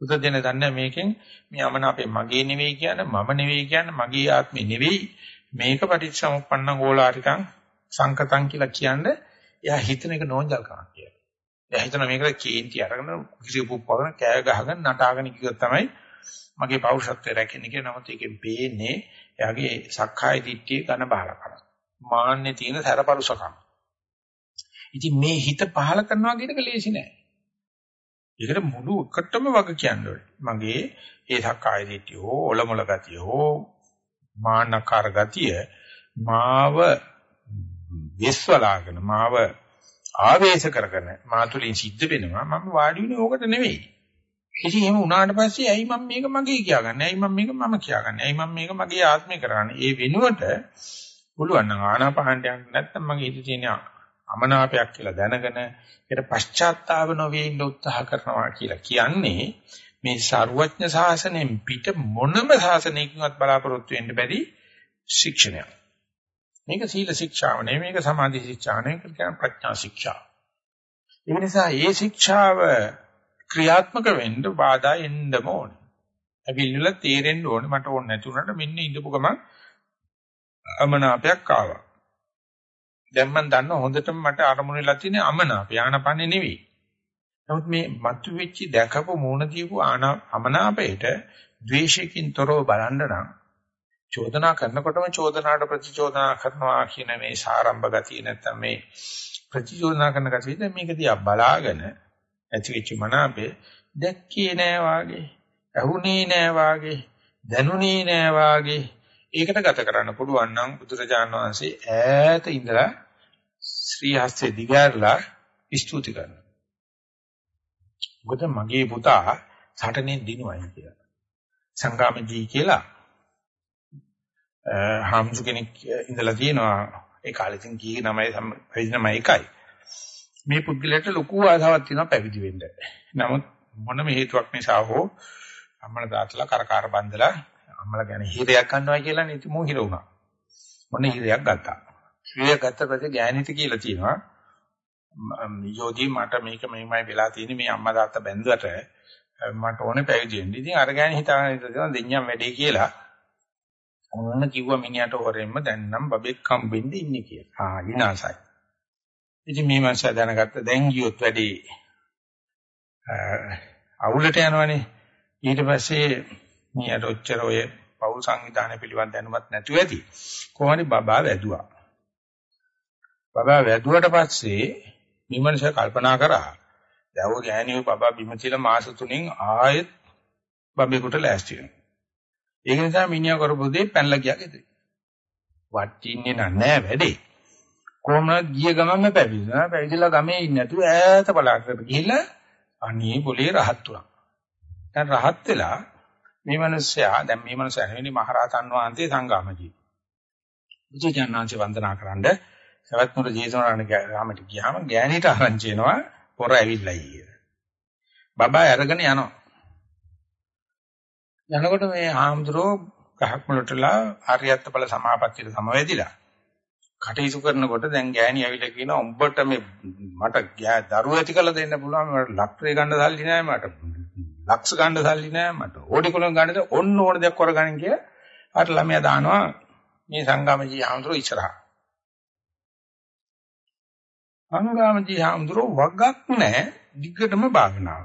පෘථග්ජන දන්නේ මේකෙන් මේ අමනාපේ මගේ නෙවෙයි කියන්නේ මම නෙවෙයි කියන්නේ මගේ ආත්මේ නෙවෙයි මේක පටිච්චසමුප්පන්න ගෝලාරිකං සංකතං කියලා කියන්නේ එයා හිතන එක නෝන්ජල්කමක් කියලා. එයා හිතන මේකට කේන්ති අරගෙන කිසි පුප්පවගෙන කෑ ගහගෙන නටාගෙන කිව්වොත් තමයි මගේ පෞරුෂත්වය රැකෙන්නේ කියලා. නමුත් ඒකෙන් පේන්නේ එයාගේ සක්කාය දිට්ඨිය ඝන බහලකම. මාන්නේ තියෙන සැරපරුසකම. ඉතින් මේ හිත පහල කරනවා කියන එක ලේසි නෑ. ඒකට මුළු එකටම වග කියන්න ඕනේ. මගේ ඒ සක්කාය දිට්ඨිය හෝ ඔලමුල ගතිය හෝ මාන්නකාර ගතිය මාව විශ්වලාගෙන මාව ආවේශ කරගෙන මාතුලින් සිද්ධ වෙනවා මම වාඩි වෙන්නේ ඕකට නෙවෙයි. ඉතින් එහෙම වුණාට පස්සේ ඇයි මම මේක මගේ කියාගන්නේ? ඇයි මම මේක මම කියාගන්නේ? ඇයි මම මේක මගේ ආත්මය කරන්නේ? ඒ වෙනුවට පුළුවන් නම් ආනාපානට යන්න නැත්නම් මගේ හිතේ තියෙන අමනාපයක් කියලා දැනගෙන ඒකට පශ්චාත්තාව නොවේ ඉන්න උත්සාහ කරනවා කියලා කියන්නේ මේ ਸਰුවඥ ශාසනයෙන් පිට මොනම ශාසනයකින්වත් බලාපොරොත්තු වෙන්න බැරි ශික්ෂණයක්. මේක සීල ශික්ෂාව නෙවෙයි මේක සමාධි ශික්ෂාව නෙවෙයි මේක කියන්නේ ප්‍රඥා ශික්ෂාව. ඒ නිසා මේ ශික්ෂාව ක්‍රියාත්මක වෙන්න බාධා එන්නම ඕනේ. ඇවිල්ලා තේරෙන්න ඕනේ මට ඕනේ නැති උනට මෙන්න ඉඳපු ගමන් අමනාපයක් ආවා. දැන් මම දන්නවා හොඳටම මට අරමුණු වෙලා තියෙන අමනාප යානපන්නේ නෙවෙයි. නමුත් මේ මතු වෙච්ච දැකපු මූණ දීපු අමනාපයට ද්වේෂයෙන් තොරව බලන්න නම් චෝදනා කරනකොටම චෝදනාට ප්‍රතිචෝදනා කරනවා කියන මේ සාරම්භ ගතිය නැත්තම් මේ ප්‍රතිචෝදනා කරන ගතිය දැන් මේක දිහා බලාගෙන ඇතිවෙච්ච මනාපේ දැක්කේ නෑ වාගේ ඇහුනේ නෑ වාගේ දැනුනේ නෑ වාගේ ඒකට ගත කරන්න පුළුවන් නම් බුදුරජාණන් වහන්සේ ඈත ඉඳලා ශ්‍රී හස්තේ දිගාරලා ස්තුති කරනවා. මොකද මගේ පුතා සටනේ දිනුවයි කියලා. සංගාමජී කියලා හම්සු කෙනෙක් ඉඳලා තියෙනවා ඒ කාලේ ඉතින් කී නමයි පැවිදි නමයි එකයි. මේ පුද්ගලයාට ලොකු ආසාවක් තියෙනවා පැවිදි වෙන්න. නමුත් මොනම හේතුවක් නිසා හෝ අම්මලා දාතලා කරකාර බන්දලා අම්මලා ගැන හිරයක් ගන්නවා කියලා නේ ඉතින් මෝ හිර වුණා. මොන හිරයක් ගත්තා. හිරයක් ගත්ත පස්සේ ගෑනිට කියලා තියෙනවා. යෝධී මට මේක මෙහෙමයි වෙලා තියෙන්නේ මේ අම්මා තාත්තා බැඳුවට මට ඕනේ පැවිදි වෙන්න. ඉතින් අර ගෑණි හිතාගෙන ඉඳලා දෙඤ්ඤම් වැඩේ කියලා ඔන්න කිව්වා මිනිහට හොරෙන්ම දැන් නම් බබෙක් හම්බෙන්න ඉන්නේ කියලා. ආ විනාසයි. ඉතින් මේ මාසය දැනගත්ත දැන් ගියොත් වැඩි අවුලට යනවනේ. ඊට පස්සේ මියට ඔච්චර ඔය පෞල් සංවිධානය පිළිබඳ දැනුමක් නැතුව ඇති. කොහොමද බබා වැදුවා. බබා වැදුවට පස්සේ මේ මනුස්සයා කල්පනා කරා. දැන් ඔය ගෑණියෝ බබා බිම තියලා මාස තුනෙන් ආයෙත් බබෙකුට ලෑස්ති වෙනවා. ඒක නිසා මිනිහා කරපු දේ පැනලා ගියා ගෙදර. වටින්නේ නැහැ වැඩේ. කොහොමද ගිය ගමන්ම පැවිදිලා පැවිදිලා ගමේ ඉන්නේ නැතුව ඈත බලාගෙන ගිහිල්ලා අනේ පොලේ රහත් වුණා. දැන් රහත් වෙලා මේ මිනිස්සයා දැන් මේ මිනිස්සයා නෙවෙයි මහරහතන් වහන්සේ සංගාමජී. බුදුජානනාංශ වන්දනා කරන්න සවැත් නුර ජේසුනාරණ ගාමට ගියාම ගෑණිට ආරංචි වෙනවා පොර ඇවිල්ලා ඊයේ. බබා අරගෙන යනවා. යනකොට මේ ආම්ද්‍රෝ ගහක් මුලටලා ආර්යත්ත බල සමාපත්තියට සමවැදිලා කටයුතු කරනකොට දැන් ගෑණි ඇවිල්ලා කියනවා උඹට මේ මට දරුවෝ ඇති කළ දෙන්න පුළුවන් මට ලක්ෂය ගන්න සල්ලි නැහැ මට ලක්ෂ ගන්න සල්ලි නැහැ මට ඕඩි කොලම් ගන්නද ඔන්න ඕන දෙයක් කරගන්න කියලා අර ළමයා දානවා මේ සංගාමජී ආම්ද්‍රෝ ඉස්සරහා. සංගාමජී ආම්ද්‍රෝ වගක් නැහැ දිග්ගටම භාවනාව.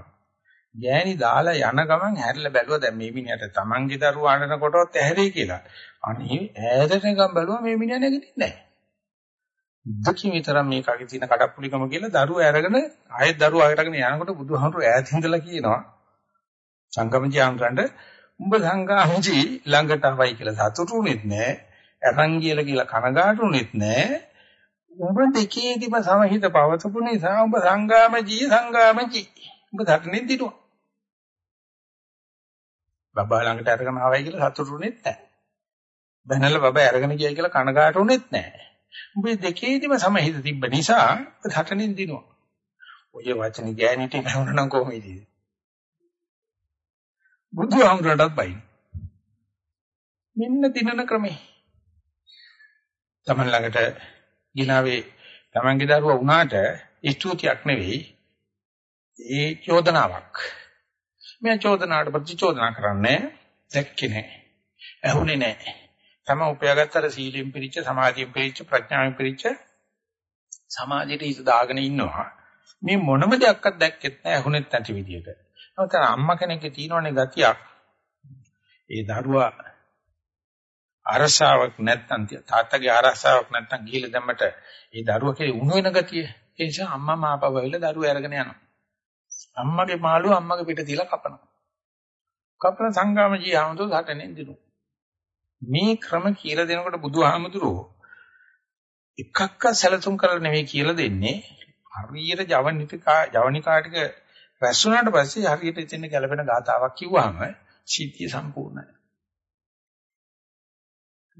ගෑණි දාලා යන ගමන් හැරිලා බැලුවා දැන් මේ මිනිහට තමන්ගේ දරුවා අඬන කොටවත් ඇහැරෙයි කියලා. අනේ ඈතට නිකන් බැලුවා මේ මිනිහා නැගිටින්නේ නැහැ. දෙකකින් විතරක් මේකගේ තියෙන කඩප්පුලිකම කියලා දරුවා අරගෙන ආයෙත් දරුවා අරගෙන යනකොට බුදුහාමුදුරුවෝ ඈත ඉඳලා කියනවා සංගමජී ආම්රණ්ඩ උඹ සංගාමජී ළඟට ආවයි කියලා සතුටුුනේත් නැහැ. අරන් කියලා කියලා කනගාටුුනේත් නැහැ. උඹ දෙකේදීම සමහිත පවතපු නිසා උඹ සංගාමජී සංගාමජී උඹ ධර්මෙන් දිනුවා. බබා ළඟට අරගෙන ආවයි කියලා සතුටුුනේත් නැහැ. බැනලා බබා අරගෙන ගියයි කියලා කනගාටුුනේත් නැහැ. උඹේ දෙකේදීම සමහිත තිබ්බ නිසා හටනින් දිනුවා. ඔය වචනේ ගෑනිට නවනනම් කොහොමද? බුදුහාමුදුරටත් බයි. මෙන්න දිනන ක්‍රමේ. තමන් ළඟට ගිනාවේ තමන්ගේ දරුවා වුණාට ස්තුතියක් නෙවෙයි ඒ චෝදනාවක්. මම චෝදනාවට ප්‍රතිචෝදනා කරන්නේ දැක්කේ නැහැ. ඇහුනේ නැහැ. තම උපයාගත්තර සීලෙන් පිරිච්ච සමාධියෙන් පිරිච්ච ප්‍රඥාවෙන් පිරිච්ච සමාධියට හිත දාගෙන ඉන්නවා. මේ මොනම දෙයක්වත් දැක්කෙත් නැහැ ඇහුනෙත් නැති විදියට. නමුත් අම්මා කෙනෙක්ගේ තියෙනවනේ ගතියක්. ඒ දරුවා අරසාවක් නැත්තම් තාත්තගේ අරසාවක් නැත්තම් ගිහිල්ලා දැම්මට ඒ දරුවා කෙරේ උණු වෙන ගතිය. ඒ නිසා අම්මා මාපව වෙලා දරුවා අරගෙන යනවා. අම්මගේ මාළුව අම්මගේ පිට තියලා කපනවා. කපන සංගාමජී ආමතු සටනෙන් දිනු. මේ ක්‍රම කියලා දෙනකොට බුදුහාමුදුරුවෝ එකක්ක සැලසුම් කරලා නෙවෙයි කියලා දෙන්නේ. හරියට ජවනිකා ජවනිකා ටික රැස්ුණාට පස්සේ හරියට ඉතින් ගැලපෙන ගාතාවක් කිව්වහම සිද්ධිය සම්පූර්ණයි.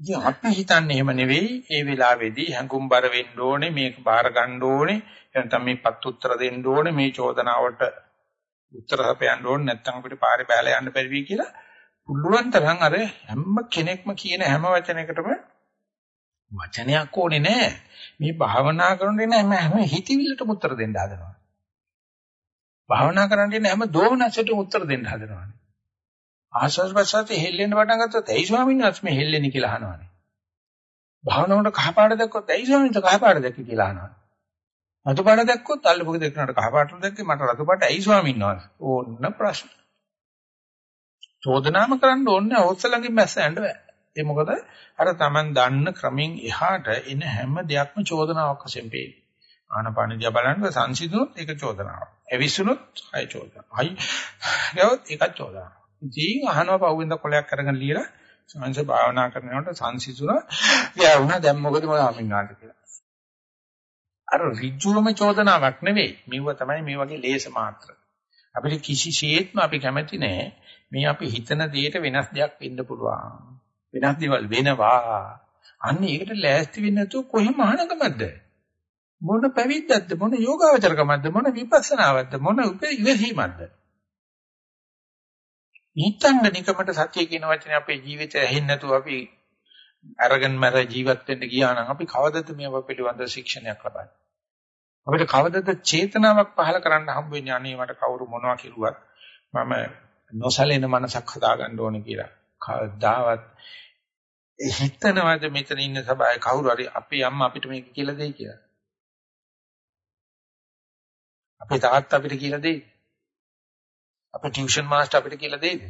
ඉතින් අපි හිතන්නේ එහෙම නෙවෙයි ඒ වෙලාවේදී හැඟුම්බර වෙන්න ඕනේ මේක බාර ගන්න ඕනේ එතන මේ පත් උත්තර දෙන්න ඕනේ මේ චෝදනාවට උත්තර හපයන්න ඕනේ නැත්නම් අපිට පාරේ බෑලා යන්න බැරි වෙයි කියලා. පුළුවන් තරම් අර හැම කෙනෙක්ම කියන හැම වචනයකටම වචනයක් ඕනේ නැහැ. මේ භාවනා කරනකොට නෑ හැම හිතවිල්ලටම උත්තර දෙන්න හදනවා. භාවනා කරන්නේ හැම දෝමනසටම උත්තර දෙන්න හදනවා. ආශ්වාස ප්‍රශ්වාසයේ හෙල්ලෙන්න පටන් ගත්තොත් ඇයි ස්වාමීන් වහන්සේ මේ හෙල්ලෙන්නේ? කියලා අහනවානේ. භාවනාවට කහපාට දැක්කොත් ඇයි ස්වාමීන් වහන්සේ කහපාට දැක්කේ? කියලා අහනවානේ. රතුපාට දැක්කොත් අල්ලපොක දෙකනට කහපාට දැක්කේ මට රතුපාට ඇයි ස්වාමීන් වහන්සේ. ඕන්න ප්‍රශ්න. චෝදනාම කරන්න ඕනේ අවස්සලඟින් මැස්ස යන්න බෑ. ඒ මොකද අර Taman දන්න ක්‍රමින් එහාට එන හැම දෙයක්ම චෝදනාවක් වශයෙන් පේනවා. ආනපාන දිහා බලනකොට සංසිඳුනොත් ඒක චෝදනාවක්. එවිසුනොත් අය චෝදනාවක්. අයි ගියොත් ඒක චෝදනාවක්. ඉතින් අහනවා පහුවෙන්ද කොලයක් අරගෙන ලියලා සංස භාවනා කරනකොට සංසිසුන ගියා වුණා දැන් මොකද මම අමින්නාට කියලා. අර ඍජුවම චෝදනාවක් නෙවෙයි. මේව තමයි මේ වගේ ලේස මාත්‍ර. අපිට කිසිසේත්ම අපි කැමති නෑ මේ අපි හිතන දෙයට වෙනස් දෙයක් වෙන්න පුළුවන්. වෙනස් දේවල් වෙනවා. අන්න ඒකට ලෑස්ති වෙන්නේ නැතුව කොහෙම අහනකමද? මොන පැවිද්දක්ද මොන යෝගාවචරකමක්ද මොන විපස්සනාවක්ද මොන ඉවසීමක්ද? හිතන්න නිකමට සත්‍ය කියන වචනේ අපේ ජීවිතය ඇහෙන්නේ නැතුව අපි අරගෙන මර ජීවත් වෙන්න ගියා නම් අපි කවදද මේව පිළිබඳ ශික්ෂණයක් ලබන්නේ? අපිට කවදද චේතනාවක් පහල කරන්න හම්බ වෙන්නේ අනේ මට කවුරු මොනවා කිව්වත් මම නොසලෙන මනසක් හදාගන්න ඕනේ කියලා. කවදාවත් හිතනවාද මෙතන ඉන්න සබාවේ කවුරු හරි අපේ අම්මා අපිට මේක කියලා දෙයි කියලා. අපේ තාත්තා අපිට කියලා දෙයි. අපේ ටියුෂන් මාස්ටර් අපිට කියලා දෙයිද?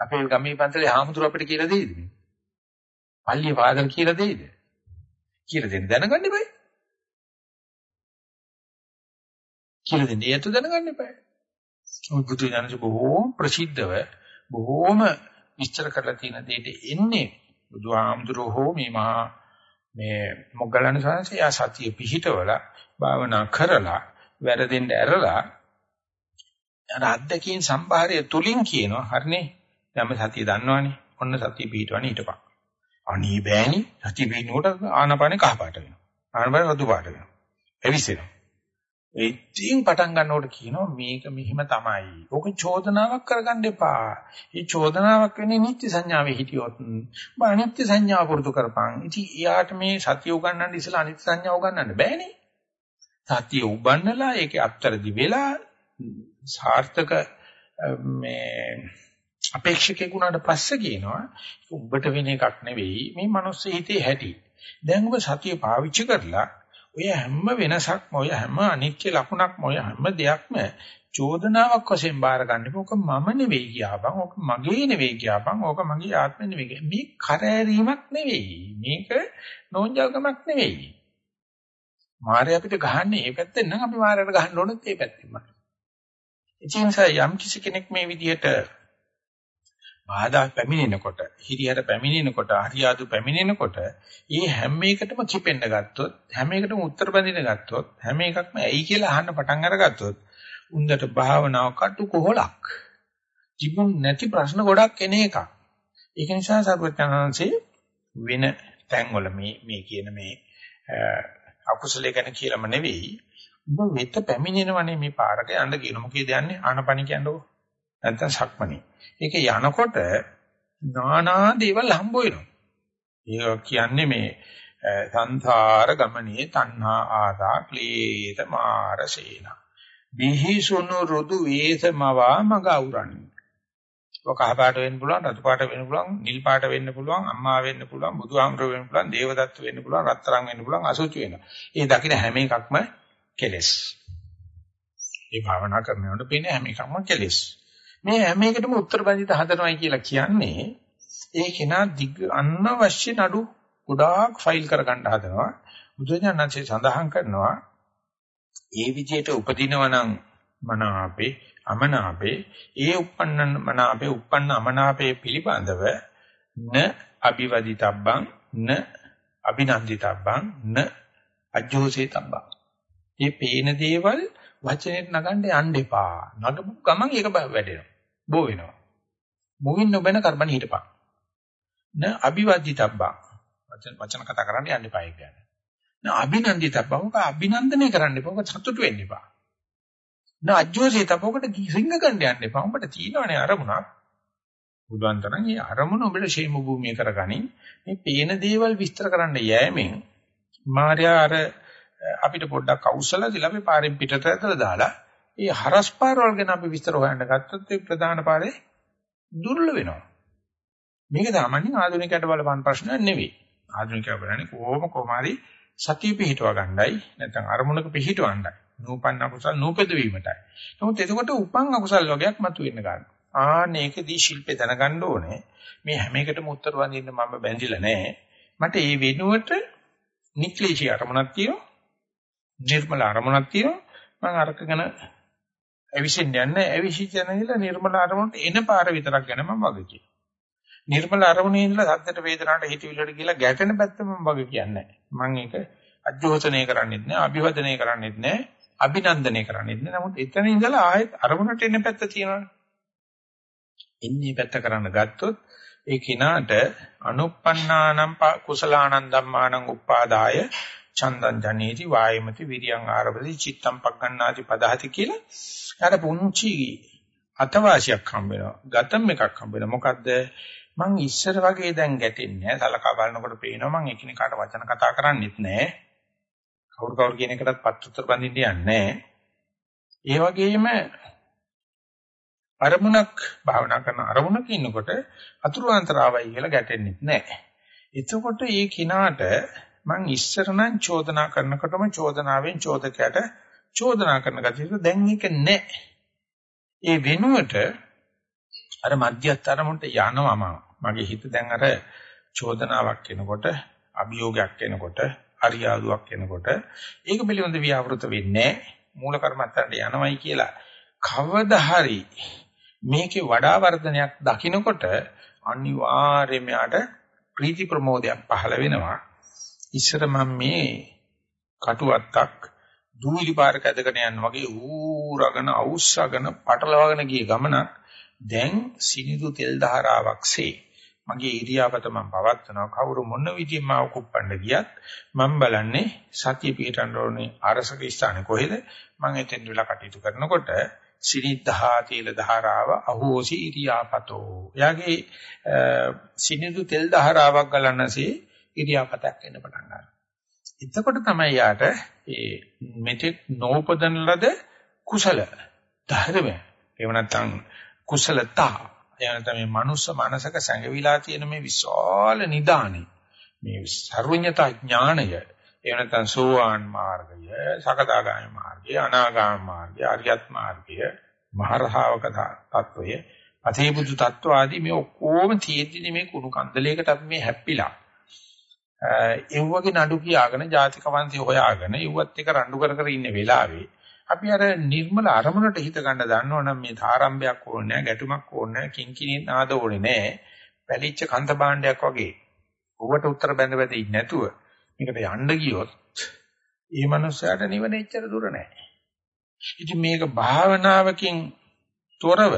අපේ ගමේ පන්සලේ හාමුදුරුවෝ අපිට කියලා දෙයිද? පල්ලියේ වාදන කියලා දෙයිද? කියලා දෙන්න දැනගන්න eBay. කියලා දෙන්න. ඒත් දැනගන්න eBay. ඔය බුදු දහමේ බොහෝම ප්‍රසිද්ධව බොහෝම විස්තර කරලා තියෙන දෙයට එන්නේ බුදුහාමුදුරුවෝ හෝ මේ මහා මේ මොග්ගලණ සංසය සතිය පිහිටවල භාවනා කරලා වැරදෙන්න ඇරලා අර අද්දකීන් සම්භාරය තුලින් කියනවා හරිනේ දැන් සතිය දන්නවනේ. ඔන්න සතිය පිටවන්නේ ඊටපක් අනී බෑනි. සතිය පිටනකොට ආනපානේ කහ පාට වෙනවා. ආනපානේ රතු පාට වෙනවා. එවිසෙනවා. ඒ ඉතින් පටන් ගන්නකොට කියනවා මේක මෙහිම තමයි. ඕක චෝදනාවක් කරගන්න එපා. මේ චෝදනාවක් වෙන්නේ නිත්‍ය සංඥාවේ හිටියොත්. බා නිත්‍ය සංඥාව පුරුදු කරපන්. ඉතින් යාට මේ සතිය උගන්නන්න ඉස්සලා අනිත්‍ය සංඥාව උගන්නන්න බෑනේ. සතිය උගන්නලා ඒකේ අත්තරදි වෙලා සාර්ථක මේ අපේක්ෂකෙක් වුණාට පස්සේ කියනවා උඹට වෙන එකක් නෙවෙයි මේ මිනිස් හිතේ හැටි. දැන් ඔබ සතිය පාවිච්චි කරලා ඔය හැම වෙනසක්ම ඔය හැම අනිත්‍ය ලකුණක්ම ඔය හැම දෙයක්ම චෝදනාවක් වශයෙන් බාර ගන්න. ඕක මම නෙවෙයි කියපන්. ඕක මගේ නෙවෙයි කියපන්. ඕක මගේ ආත්මෙ නෙවෙයි. මේ කරෑරීමක් නෙවෙයි. මේක නෝන්ජල්කමක් නෙවෙයි. මාරය අපිට ගහන්නේ මේ පැත්තෙන් නම් අපි මාරයට ගහන්න ඕනෙත් මේ පැත්තෙන්මයි. ඒ නිසා යම් කිසි කෙනෙක් මේ විදිහට බාධා පැමිණෙනකොට, හිරියර පැමිණෙනකොට, හරියාදු පැමිණෙනකොට, මේ හැම එකටම කිපෙන්න ගත්තොත්, හැම එකටම උත්තර බඳින්න ගත්තොත්, හැම එකක්ම ඇයි කියලා අහන්න පටන් අරගත්තොත්, උන්දට භාවනාව කටු කොහලක්. ජීවුන් නැති ප්‍රශ්න ගොඩක් එන එකක්. ඒක නිසා සර්වඥාන්සේ වෙන තැන්වල මේ මේ කියන මේ අකුසලයේ ගැන කියලාම නෙවෙයි උඹ වෙත පැමිණෙනවනේ මේ පාරට යන්න කියන මොකේද යන්නේ ආනපන කියන්නකෝ නැත්නම් සක්මණේ. ඒක යනකොට නානා දේවල් හම්බ වෙනවා. ඒක කියන්නේ මේ සංසාර ගමනේ තණ්හා ආදා ක්ලේශ මාරසේන. බිහිසුණු රුදු වේසමවා මග අවරන්නේ. ඔක කහපාට වෙන්න පුළුවන්, රතු පාට වෙන්න පුළුවන්, නිල් පාට වෙන්න පුළුවන්, අම්මා වෙන්න පුළුවන්, බුදුහාමුදුරුවෝ වෙන්න පුළුවන්, දේවදත්ත වෙන්න පුළුවන්, රත්තරන් වෙන්න පුළුවන්, අසුචි වෙනවා. ඒ දකින හැම එකක්ම කෙලෙස්. ඒ භාවනා කරනකොට පේන හැම එකක්ම කෙලෙස්. මේ හැම එකටම උත්තර බඳිත හදනවයි කියලා කියන්නේ ඒ කෙනා දිග අනවශ්‍ය නඩු ගොඩාක් ෆයිල් කරගන්න හදනවා. බුදුජානන්සේ සඳහන් කරනවා ඒ විදිහට උපදිනවා නම් මනාපේ අමනාපේ ඒ uppන්න මනාපේ uppන්න අමනාපේ පිළිබඳව න අபிවදිතබ්බං න අභිනන්දිතබ්බං න අජෝසේතබ්බං. මේ පේන දේවල් වචනෙට නගන්න යන්න එපා. නගපු ගමන් ඒක වැඩෙනවා. බෝ වෙනවා. මුවින් නොබෙන කරබන් හිටපන්. න අභිවදිතබ්බං වචන වචන කතා කරන්න යන්න එපා ඒක ගැන. න අභිනන්දිතබ්බං. ඔක අභිනන්දනය කරන්න එපා. ඔක සතුටු වෙන්න එපා. නාජ්ජෝසේ තපොකට සිංහ ගන්න යන්න එපා. උඹට තියෙනවනේ අරමුණක්. බුදුන් තරම් මේ අරමුණ උඹට ෂේම භූමිය කරගනින්. මේ පේන දේවල් විස්තර කරන්න යෑමෙන් මාර්යා අර අපිට පොඩ්ඩක් අවුස්සලා දිලා අපි පාරෙන් පිටට ඇදලා දාලා ඒ හරස් පාරවල් ගැන අපි විස්තර හොයන්න ගත්තොත් ඒ ප්‍රධාන පාරේ දුර්ල වෙනවා. මේක සාමාන්‍යයෙන් ආධුනිකයට බලපන් ප්‍රශ්නයක් නෙවෙයි. ආධුනිකයා බලන්නේ කොහොම කොමාරි සතිය පිහිටව ගන්නයි නැත්නම් අරමුණක පිහිටවන්නයි. නූපන්න අකුසල් නූපද වීමටයි. නමුත් එතකොට උපන් අකුසල් වගේක් මතුවෙන්න ගන්නවා. ආනේකදී ශිල්පේ දැනගන්න ඕනේ. මේ හැම එකටම උත්තර වඳින්න මම බැඳිලා නැහැ. මට ඒ වෙනුවට නික්ලේශී අරමුණක් තියෙනවා. නිර්මල අරමුණක් තියෙනවා. මම අරක ගැන ඇවිසින්න යන්නේ ඇවිසිච්ච නැගිලා නිර්මල අරමුණට එන පාර විතරක් ගැන මම වගේ කියනවා. නිර්මල අරමුණේ ඉඳලා සද්දට වේදනාවට හිතවිල්ලට කියලා ගැටෙන පැත්ත මම වගේ කියන්නේ නැහැ. මම ඒක අජෝසනය කරන්නේත් නැහැ, අභිවදනය කරන්නේත් නැහැ. අභිනන්දනය කරන්නේ නැහැ. නමුත් එතන ඉඳලා ආයෙත් අරමුණට එන්න පැත්ත තියෙනවානේ. එන්නේ පැත්ත කරන්න ගත්තොත් ඒ කිනාට අනුප්පන්නානම් කුසලානං ධම්මානං උපාදාය චන්දං ජනේති වායමති විරියං ආරබති චිත්තම් පග්ගණ්ණාති පදහති කියලා යාට පුංචි අතවාසියක් හම්බ වෙනවා. ගතම් එකක් හම්බ වෙනවා. මොකද්ද? මං ඉස්සර වගේ දැන් ගැටෙන්නේ නැහැ. සලකා බලනකොට පේනවා මං එකිනෙකාට වචන කතා කරන්නේත් නැහැ. කවුරු කවුරු කියන එකටත් පත්‍ත්‍ර බඳින්න යන්නේ ඒ වගේම අරමුණක් භාවනා කරන අරමුණක ඉන්නකොට අතුරු අන්තරාවයි කියලා ගැටෙන්නේ නැහැ. එතකොට මේ කිනාට මං ඉස්සර නම් චෝදනා කරනකොටම චෝදනාවෙන් චෝදකයට චෝදනා කරන ගතිය දැන් ඒක නැහැ. ඒ වෙනුවට අර මධ්‍යස්ථ අරමුණට යනවම මගේ හිත දැන් අර චෝදනාවක් එනකොට අභියෝගයක් එනකොට අරියාදුවක් එනකොට ඒක පිළිබඳ ව්‍යාවෘත වෙන්නේ මූල කර්මත්තන්ට යනවයි කියලා කවදා හරි මේකේ වඩා වර්ධනයක් දකිනකොට අනිවාර්යයෙන්ම යාට ප්‍රීති ප්‍රමෝදයක් පහළ වෙනවා. ඉස්සර මම මේ කටුවත්තක් දූලි පාරක ඇදගෙන යන වගේ ඌරගෙන අවුස්සගෙන පටලවාගෙන ගිය ගමනක් දැන් සිනිදු තෙල් ධාරාවක්සේ මගේ ඉරියාපත මම පවත්නවා කවුරු මොන විදිහින් මාව කුප්පන්න ගියත් මම බලන්නේ සතිය පිටන්න ඕනේ අරසක ස්ථානේ කොහෙද? මම එතෙන් වෙලා කටයුතු කරනකොට සිනිද්ධා තීල ධාරාව අහෝසි ඉරියාපතෝ. එයාගේ සිනිදු තෙල් ධාරාවක් ගලනසේ ඉරියාපතක් එන්න පටන් ගන්නවා. එතකොට තමයි යාට ඒ මෙතෙක් නෝපදන ලද කුසල ධර්ම එහෙම නැත්නම් කුසලතා. එහෙම තමයි මනුස්ස මනසක සැඟවිලා තියෙන මේ විශාල නිදානේ. මේ සර්වඥතා ඥාණය. එහෙම නැත්නම් සෝවාන් මාර්ගය සකදාගාමී මාර්ගය අනාගාමී මාර්ගය අරියත් මාර්ගය මහරහවක තත්වය අතීබුදු තත්ව ආදී මේ ඔක්කොම තියෙද්දි මේ කුණු කන්දලයකට අපි මේ හැප්පිලා. ඒ වගේ නඩු කියාගෙන ජාතික වංශය හොයාගෙන ඉුවත් එක රණ්ඩු කර කර ඉන්න වෙලාවේ අපි අර නිර්මල අරමුණට හිත ගන්න දන්නවනම් මේ ආරම්භයක් ඕනේ නැහැ, ගැටුමක් ඕනේ නැහැ, කිංකිණී නාද ඕනේ නැහැ. පැලිච්ච කන්ත භාණ්ඩයක් වගේ. ඔබට උත්තර බැඳ බැඳ ඉන්නේ නැතුව මේකට යන්න ගියොත් ඒ මනුස්සයාට නිවන එච්චර දුර නැහැ. ඉතින් මේක භාවනාවකින් තොරව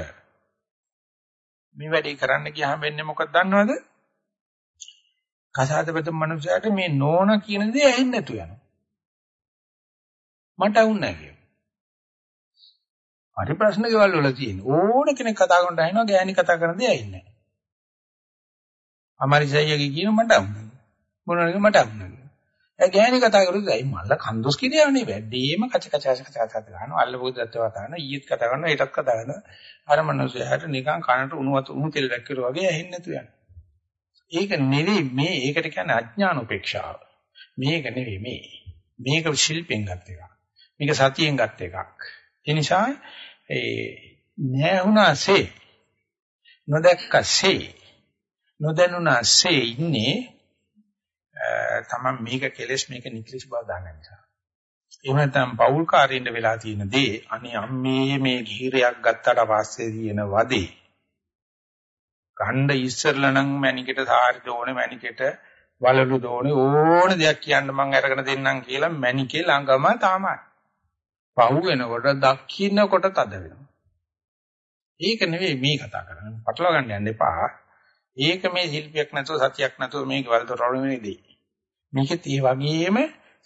මේ වැඩේ කරන්න ගියාම වෙන්නේ මොකක්ද දන්නවද? කසාදපත මනුස්සයාට මේ නෝන කියන දේ ඇහෙන්නේ නැතු යනවා. මට වුන්නේ නැහැ හරි ප්‍රශ්න ගෙවල් වල තියෙන ඕන කෙනෙක් කතා කරනට අහනවා ගෑණි කතා කරන දේ ඇයින්නේ නැහැ. අමාරිසයියගේ කියන මට අහුණා. මොනවාද මට අහුණා. ඒ ගෑණි කතා කරුවොත් ඇයි මල්ල කන්දොස් කියනවනේ වැඩිම කච කච කච කච කච ගන්නවා අල්ලපුවදත් වතාන ඊයේත් කතා කරනවා ඊටත් කතා කරනවා අර මනුස්සයාට නිකන් කනට උණු වතු උණු තෙල් දැක්කලා වගේ ඇහෙන්නේ නැතු යනවා. ඒක නෙවෙයි මේ ඒකට කියන්නේ අඥාන උපේක්ෂාව. මේක නෙවෙයි මේ. මේක ශිල්පෙන් ගත් එකක්. මේක සතියෙන් ගත් එකක්. ඒ නිසා ඒ නැහුණාසේ නොදැක්කසේ නොදැනුණාසේ ඉන්නේ තමන් මේක කෙලස් මේක නිකලිස් බව දන්න නිසා. එහෙම නැත්නම් පෞල් කාර්යින්ද වෙලා තියෙන දේ අනේ අම්මේ මේ ගිහිරයක් ගත්තට පස්සේ තියෙන වදේ. ගණ්ඩ ඉස්සරලා නම් මැනිකට සාරි දෝනේ මැනිකට වලලු දෝනේ ඕන දෙයක් කියන්න මං අරගෙන දෙන්නම් කියලා මැනිකේ ළඟම තමයි. පහු වෙනකොට දක්ෂිනකොට තද වෙනවා. ඒක නෙවෙයි මේ කතා කරන්නේ. පටලවා ගන්න යන්න එපා. ඒක මේ ශිල්පයක් නැතුව සතියක් නැතුව මේක වලතර රවුමේදී. මේකෙත් ඒ වගේම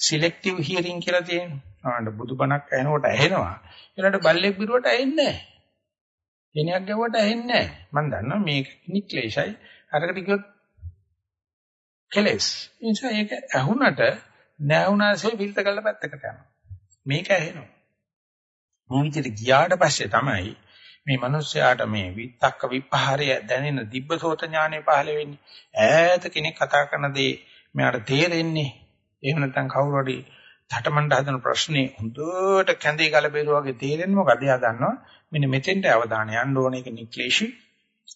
සිලෙක්ටිව් හියරින් කියලා තියෙනවා. ආන්න බුදුබණක් ඇහෙනකොට ඇහෙනවා. ඊළඟට බල්ලෙක් බිරුවට ඇහෙන්නේ නැහැ. කෙනෙක් ගැවුවට ඇහෙන්නේ නැහැ. මම දන්නවා මේක නික්ලේශයි. අරකට කිව්වොත් කෙලස්. ඒ නිසා ඒක ඇහුනට නැහුනාසේ විල්ත කරලා පැත්තකට යනවා. මේක ඇහෙනවා. මේ විදිහට ගියාට පස්සේ තමයි මේ මිනිස්යාට මේ විත්තක්ක විපහාරය දැනෙන දිබ්බසෝත ඥානෙ පහළ වෙන්නේ. ඈත කෙනෙක් කතා කරන දේ මෙයාට තේරෙන්නේ. එහෙම නැත්නම් කවුරු හරි තටමඬ හදන ප්‍රශ්නේ හොඳට කැඳේ ගල බේරුවා වගේ තේරෙන්නේ මොකද? එයා දන්නවා මෙන්න මෙතෙන්ට අවධානය යන්න ඕනේ ඒක නික්ලේශී.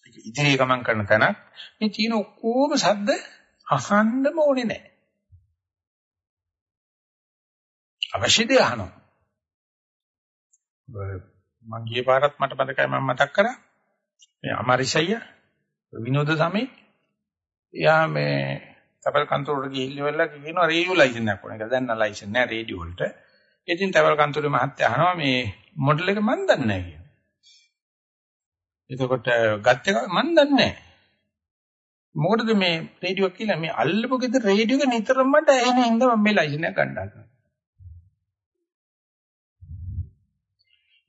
ඒක ඉදිරිය ගමන් කරන තැනක්. මේ තියෙන ඔක්කොම සද්ද අහන්නම ඕනේ නැහැ. අවශ්‍ය දේ අහනවා. මං ගිය පාරත් මට මතකයි මම මතක් කරා. මේ අමාරිසయ్య විනෝද සමේ එයා මේ තබල් කන්තරුවට ගිහිල්ලා කියනවා රේඩියෝ ලයිසන් එකක් ඕන එක. දැන් නම් ලයිසන් නැහැ රේඩියෝ වලට. ඉතින් තබල් කන්තරුවේ මහත්තයා අහනවා මේ මොඩල් එක මන් දන්නේ නැහැ කියලා. එතකොට ගත් එක මන් දන්නේ නැහැ. මොකටද මේ රේඩියෝ කියලා මේ අල්ලපු ගෙදර රේඩියෝ එක නිතරම මට ඇහෙන හින්දා මම මේ ලයිසන් එක ගන්න හදනවා.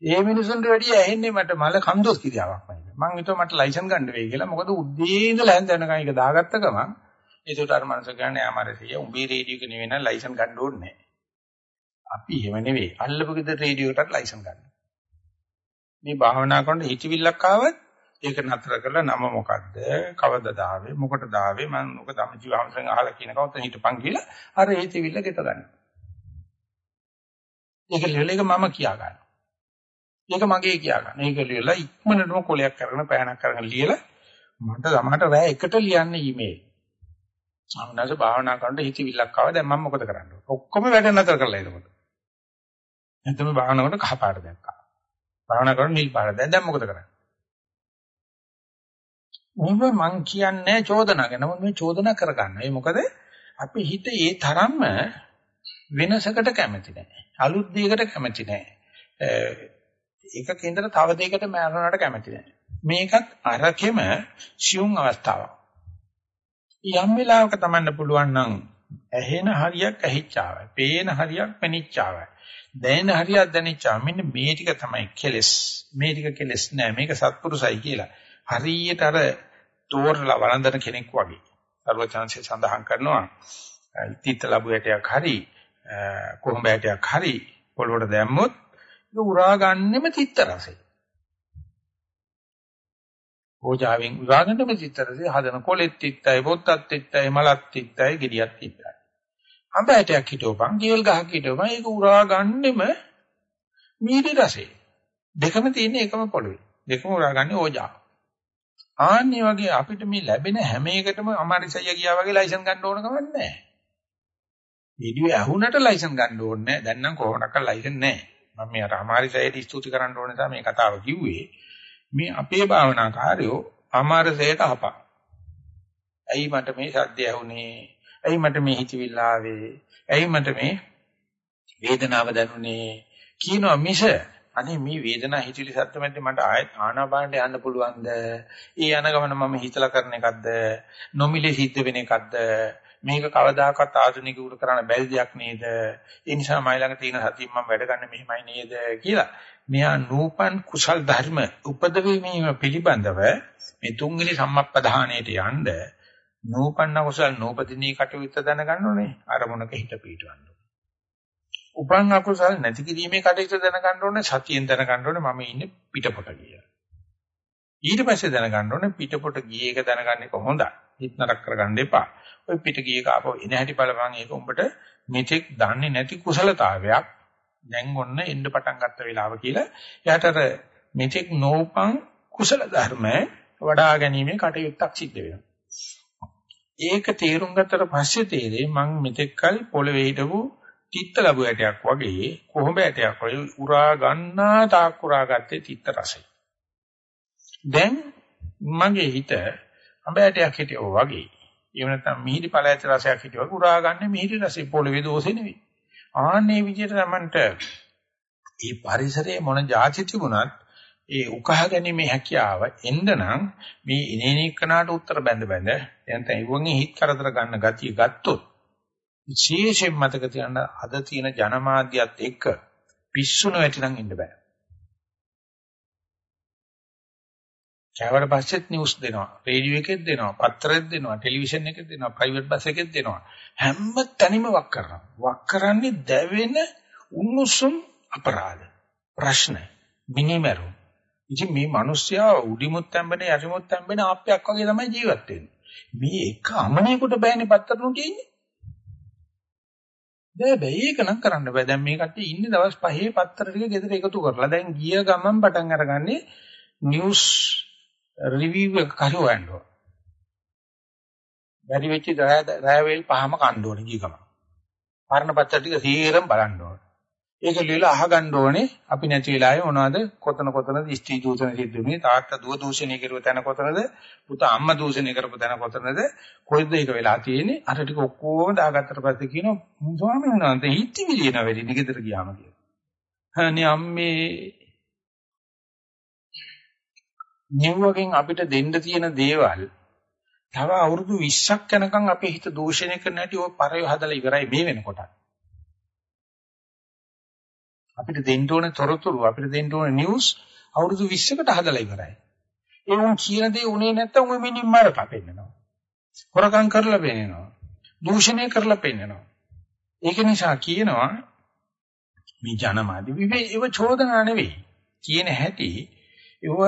ඒ මිනිසුන්ට වැඩිය ඇහෙන්නේ මට මල කන්දොස් කිරියාවක් වගේ. මං හිතුවා මට ලයිසන් ගන්න වෙයි කියලා. මොකද උදේ ඉඳලා හැන්ද වෙනකන් ඒක දාගත්ත ගමන් ඒකට අර මනස කියන්නේ ආමාරසිය උඹේ රේඩියෝ එක නෙවෙයි නම් ලයිසන් ගන්න ඕනේ නැහැ. අපි එහෙම නෙවෙයි. අල්ලපු ගෙදර රේඩියෝටත් ලයිසන් ගන්න. මේ භාවනා කරනකොට හිතවිල්ලක් ආවත් ඒක නතර කරලා නම මොකද්ද? කවදද ආවේ? මොකටද ආවේ? මම මොක ධම්මජීවහන්සෙන් අහලා කියනකම් උතන හිටපන් කියලා අර හිතවිල්ල ගෙත ගන්න. ඒක ලියලා මම කියා ගන්න. ඒක මගේ කියා ගන්න. ඒක ලියලා ඉක්මනටම කොලයක් කරගෙන පෑනක් කරගෙන ලියලා මට සමහරට රෑ එකට ලියන්න ඊමේල්. සාමනාස භාවනා කරනකොට හිතවිල්ලක් ආවා දැන් මම මොකද කරන්නේ? ඔක්කොම වැඩ නතර කරලා එතකොට. එතන භාවනා කරනකොට කහ පාට දැක්කා. භාවනා කරන නිල් පාට දැන් දැන් මොකද කරන්නේ? මොම මං කියන්නේ චෝදනා ගැන මේ චෝදනා කරගන්න. ඒ මොකද අපි හිත ඒ තරම්ම වෙනසකට කැමති නැහැ. අලුත් දෙයකට කැමති නැහැ. එකක ඉඳලා තව දෙයකට මරණයට කැමති නැහැ. මේකත් අරකෙම සියුම් අවස්ථාවක්. යම් වෙලාවක තමන්න පුළුවන් නම් ඇහෙන හරියක් ඇහිච්චාවයි. පේන හරියක් පෙනිච්චාවයි. දැනෙන හරියක් දැනෙච්චා. මෙන්න මේ ටික තමයි කෙලස්. මේ ටික කෙලස් නෑ. මේක සත්පුරුසයි කියලා. හරියට අර තෝරලා වළඳන කෙනෙක් වගේ. සර්වචන්සේ සඳහන් කරනවා තිත්ත ලැබු ඇටයක් හරි කොහොඹ ඇටයක් හරි පොළොවට දැම්මොත් ඒක උරා ගන්නෙම තිත්ත රසය. ඕජාවෙන් උරාගෙනම තිත්ත රසය හදන කොලෙත් තිත්තයි පොත්තත් තිත්තයි මලත් තිත්තයි ගෙඩියත් තිත්තයි. අඹ ඇටයක් හිටවපන් කේල් ගහක් හිටවපන් ඒක උරා ගන්නෙම මීරි රසය. දෙකම තියෙන එකම පොළවේ. දෙකම උරාගන්නේ ඕජාව. ආන්නේ වගේ අපිට මේ ලැබෙන හැම එකටම අමාරිසය ගියා වගේ ලයිසන් ගන්න ඕන කමක් නැහැ. වීඩියෝ ඇහුනට ලයිසන් ගන්න ඕනේ නැහැ. දැන් නම් කොහොමඩක්ක ලයිසන් නැහැ. මම මේ අර අමාරිසයට ස්තුති කරන්න ඕන නිසා මේ කතාව කිව්වේ. මේ අපේ භාවනා කාර්යෝ අමාරිසයට අපා. ඇයි මට මේ සද්ද ඇහුනේ? ඇයි මට මේ හිතවිල්ල ආවේ? ඇයි මට මේ වේදනාව දැනුනේ? කියනවා මිස අනේ මේ වේදනා හිතිලි සත්‍ය මැද්දේ මට ආයෙත් ආනාපානට යන්න පුළුවන්ද? ඒ යන ගමන මම හිතලා කරන එකක්ද? නොමිලේ සිද්ධ වෙන එකක්ද? මේක කවදාකවත් ආධුනිකයෙකුට කරන්න බැරි දෙයක් නේද? ඒ නිසා මයි ළඟ තියෙන සතියෙන් මම වැඩ ගන්න මෙහෙමයි නේද කියලා. මෙහා නූපන් කුසල් ධර්ම උපදවීම පිළිබඳව මේ තුන්වෙනි සම්මප්පදාහණයට යන්න නූපන්න කුසල් නූපදිනී කටයුත්ත දැනගන්න ඕනේ. අරමුණක හිත පිටවන්න. උපන් අකුසල් නැති කිරීමේ කටයුත්ත දැනගන්න ඕනේ සතියෙන් දැනගන්න ඕනේ මම ඉන්නේ පිටපොට කියලා. ඊට පස්සේ දැනගන්න ඕනේ පිටපොට ගියේ එක දැනගන්න එක හොඳයි. හිත නරක කරගන්න එපා. ඔය පිට ගියේ කාපෝ එන හැටි බලපන් ඒක උඹට මෙතෙක් දන්නේ නැති කුසලතාවයක්. දැන් ඔන්න එන්න පටන් ගත්ත වෙලාව කියලා. එයාට අර මෙතෙක් නෝපං කුසල ධර්ම වඩා ගැනීමේ කටයුත්තක් සිද්ධ වෙනවා. ඒක තේරුම් ගත්තට පස්සේ තේරෙයි මං මෙතෙක් කල පොළවේ හිටපු තිත්ත ලැබු ඇටයක් වගේ කොහොඹ ඇටයක් වගේ උරා ගන්නා තාක් උරා ගත්තේ තිත්ත රසය. දැන් මගේ හිත අඹ ඇටයක් හිටියෝ වගේ. එහෙම නැත්නම් මිහිරි පළ ඇට රසයක් හිටියෝ වගේ උරා ගන්න මිහිරි රසෙ පොළවේ දෝෂේ නෙවෙයි. ආන්නේ විදිහට තමන්ට මේ පරිසරයේ මොන જાති තිබුණත් ඒ උකහා ගැනීමේ හැකියාව එන්න නම් මේ ඉනේනිකනාට උත්තර බැඳ බැඳ දැන් තේ වගේ හිත කරදර ගන්න ගතිය ගත්තොත් විශේෂයෙන් මතක තියාගන්න අද තියෙන ජනමාධ්‍යත් එක්ක පිස්සුන වැටිනම් ඉන්න බෑ. කෑවට පස්සෙත් නිවුස් දෙනවා, රේඩියෝ එකෙත් දෙනවා, පත්තරෙත් දෙනවා, ටෙලිවිෂන් එකෙත් දෙනවා, ප්‍රයිවට් බස් එකෙත් දෙනවා. හැම තැනම වක් කරනවා. වක් කරන්නේ දැවෙන උණුසුම් අපරාධ. ප්‍රශ්න, මිනිමරු. ඉතින් මේ මිනිස්සයා උඩිමුත් තැම්බෙන යටිමුත් තැම්බෙන ආප්පයක් වගේ තමයි ජීවත් වෙන්නේ. මේ එක අමනේකට බෑනේ පත්තරණු කියන්නේ. බෑ බෑ ඒක නම් කරන්න බෑ. දැන් මේ කට්ටිය ඉන්නේ දවස් 5 පත්තර ටික ගෙදර එකතු කරලා දැන් ගිය ගමන් පටන් අරගන්නේ නිවුස් රිවිව් එක කරවන්නවා. බැරි වෙච්ච රෑ වේල් පහම කන්න ඕනේ ගිය ගමන්. පරණ පත්තර ටික සීරම් බලන්න ඕනේ. ඒක ලියලා අහගන්න ඕනේ අපි නැති වෙලාවේ මොනවද කොතන කොතනද ස්ත්‍රී දූෂණ සිද්ධ වෙන්නේ තාත්තා දුව දූෂණය කරුව තැන කොතනද පුතා අම්මා දූෂණය කරපු තැන කොතනද කොයිද ඒක වෙලා තියෙන්නේ අර ටික ඔක්කොම දාගත්තට පස්සේ කියනවා ස්වාමීන් වහන්සේ හිතවිලි එන වෙලෙ නිකතර ගියාම කියලා අනේ අම්මේ නිව්වකින් අපිට දෙන්න තියෙන දේවල් තව අවුරුදු 20ක් යනකම් අපේ හිත දූෂණය කරන හැටි ඔය පරය හදලා ඉවරයි මේ වෙනකොට අපිට දෙන්න ඕනේ තොරතුරු අපිට දෙන්න ඕනේ නිවුස් අවුරුදු 20කට හදලා ඉවරයි. ඒ උන් කියන දේ උනේ නැත්තම් ඔය මිනිම් මරලා පෙන්නනවා. හොරකම් කරලා පෙන්නනවා. දූෂණය කරලා පෙන්නනවා. ඒක නිසා කියනවා මේ ජනමාධ්‍ය විවේ ඒව චෝදනා නෙවෙයි. කියන හැටි ඒව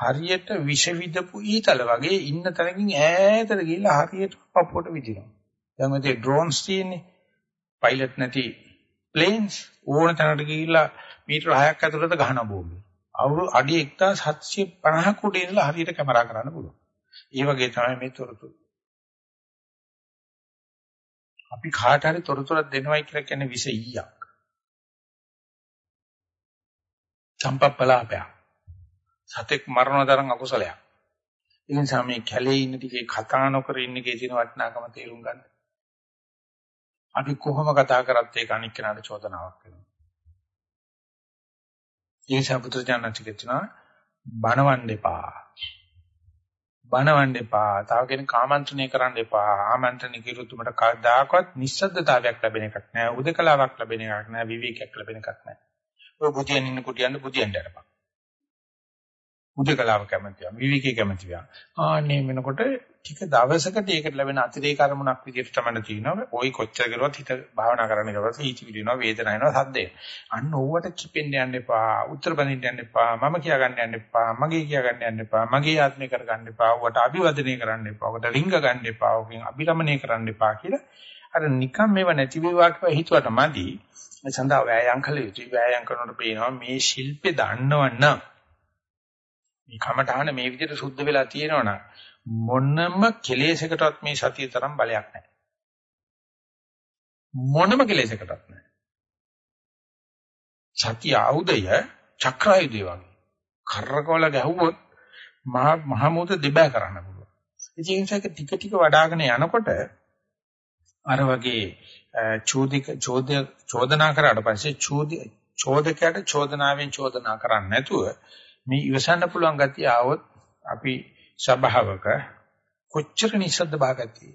හරියට විෂ විදපු ඊතල වගේ ඉන්න තැනකින් ඈතට ගිහිල්ලා හරියට පපුවට විදිනවා. දැන් මේ ඩ්‍රෝන්ස් තියෙන්නේ. පයිලට් නැති ප්ලේන්ස් ඕන තැනකට ගිහිල්ලා මීටර 6ක් ඇතුළත ගහන බෝම්බ. අවුරු අඩි 1750ක උඩ ඉඳලා හරියට කැමරා කරන්න පුළුවන්. ඒ වගේ තමයි මේ තොරතුරු. අපි කාට හරි තොරතුරක් දෙනවයි කියලා කියන්නේ විස ඊයක්. චම්පප්පලාපය. සතෙක් මරණ තරම් අකුසලයක්. ඒ නිසා මේ කැලේ ඉන්න ටිකේ කතා නොකර ඉන්න එකේ තියෙන වටිනාකම තේරුම් ගන්න. අපි කොහොම කතා කරත් ඒක අනික් කෙනාට චෝදනාවක් වෙනවා. ඒ නිසා පුදුජානච කියනවා බනවන්න එපා. බනවන්න එපා. තව කෙනෙක් ආමන්ත්‍රණය කරන්න එපා. ආමන්ත්‍රණය කිරුත් උඹට කවදාකවත් නිස්සද්දතාවයක් ලැබෙන එකක් නෑ. උදකලාවක් ලැබෙන එකක් නෑ. විවේකයක් ලැබෙන එකක් නෑ. ඔය බුදියන් ඉන්න කුටියන්න බුදියන්ට යරපන්. උදකලාව කැමතියි. විවිකේ කැමතියි. ආන්නේ වෙනකොට ටික දවසකට ඒකට ලැබෙන අතිරේක අරමුණක් විදිහට තමයි තියෙනවා. ওই කොච්චර කරුවත් හිත භාවනා කරන්න ගියොත් හිත විදිනවා, වේදනාව එනවා, සද්දේ. අන්න ඕවට කිපෙන්න යන්න එපා. උත්තර බඳින්න යන්න එපා. මම කියා ගන්න යන්න එපා. මගේ කියා ගන්න යන්න එපා. මගේ ආත්මය කර ගන්න එපා. ඔකට අභිවදනය කරන්න එපා. ඔකට ලිංග ගන්න එපා. ඔකෙන් අභිරමණය කරන්න එපා කියලා අර නිකම් මේව නැති වේවා කියලා හිතුවට මදි. ඒ සඳහා වෑයම් කළ යුතුයි. වෑයම් කරනකොට පේනවා මේ ශිල්පේ දන්නවනම් මේ කමඨහන මේ විදිහට සුද්ධ වෙලා තියෙනවනම් මොනම කෙලෙසකටවත් මේ සතිය තරම් බලයක් නැහැ. මොනම කෙලෙසකටවත් නැහැ. සතිය ආයුධය චක්‍රායුධය වගේ. කරකවල ගැහුවොත් මහා මහමෝත දෙබෑ කරන්න පුළුවන්. ඒ නිසා ටික ටික වඩ아가න යනකොට අර වගේ චෝදික චෝදය චෝදනා කරාට පස්සේ චෝදි චෝදකයට චෝදනාවෙන් චෝදනා කරන්නේ නැතුව මේ ඉවසන්න පුළුවන් ගතිය ආවොත් අපි ස්වභාවක කොච්චර නිස්සද්ද භාගතියි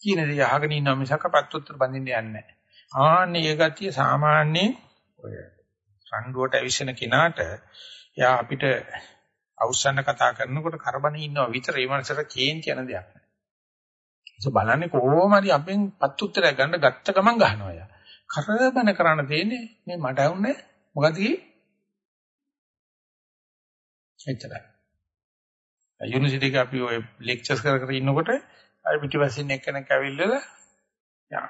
කියන දේ අහගෙන ඉන්නවා මිසක පත්තුත්තර බඳින්න යන්නේ නැහැ. ආන්නේ ඒ ගතිය සාමාන්‍යයෙන් ඔය රණ්ඩුවට ඇවිස්සෙන කෙනාට යා අපිට අවුස්සන්න කතා කරනකොට කරබන ඉන්නවා විතර ඒ මනසට කේන්ති යන දෙයක් නෑ. ඒක බලන්නේ කොහොම හරි අපෙන් පත්තුත්තරයක් ගන්න ගත්ත ගමන් ගහනවා යා. කරබන කරන්න තියෙන්නේ මේ මට වුනේ මොකද කි? එච්චරයි. යුනිවර්සිටි එකේ අපි ඔය ලෙක්චර්ස් කර කර ඉන්නකොට අර පිටිපස්සින් එක්කෙනෙක් ඇවිල්ලා යා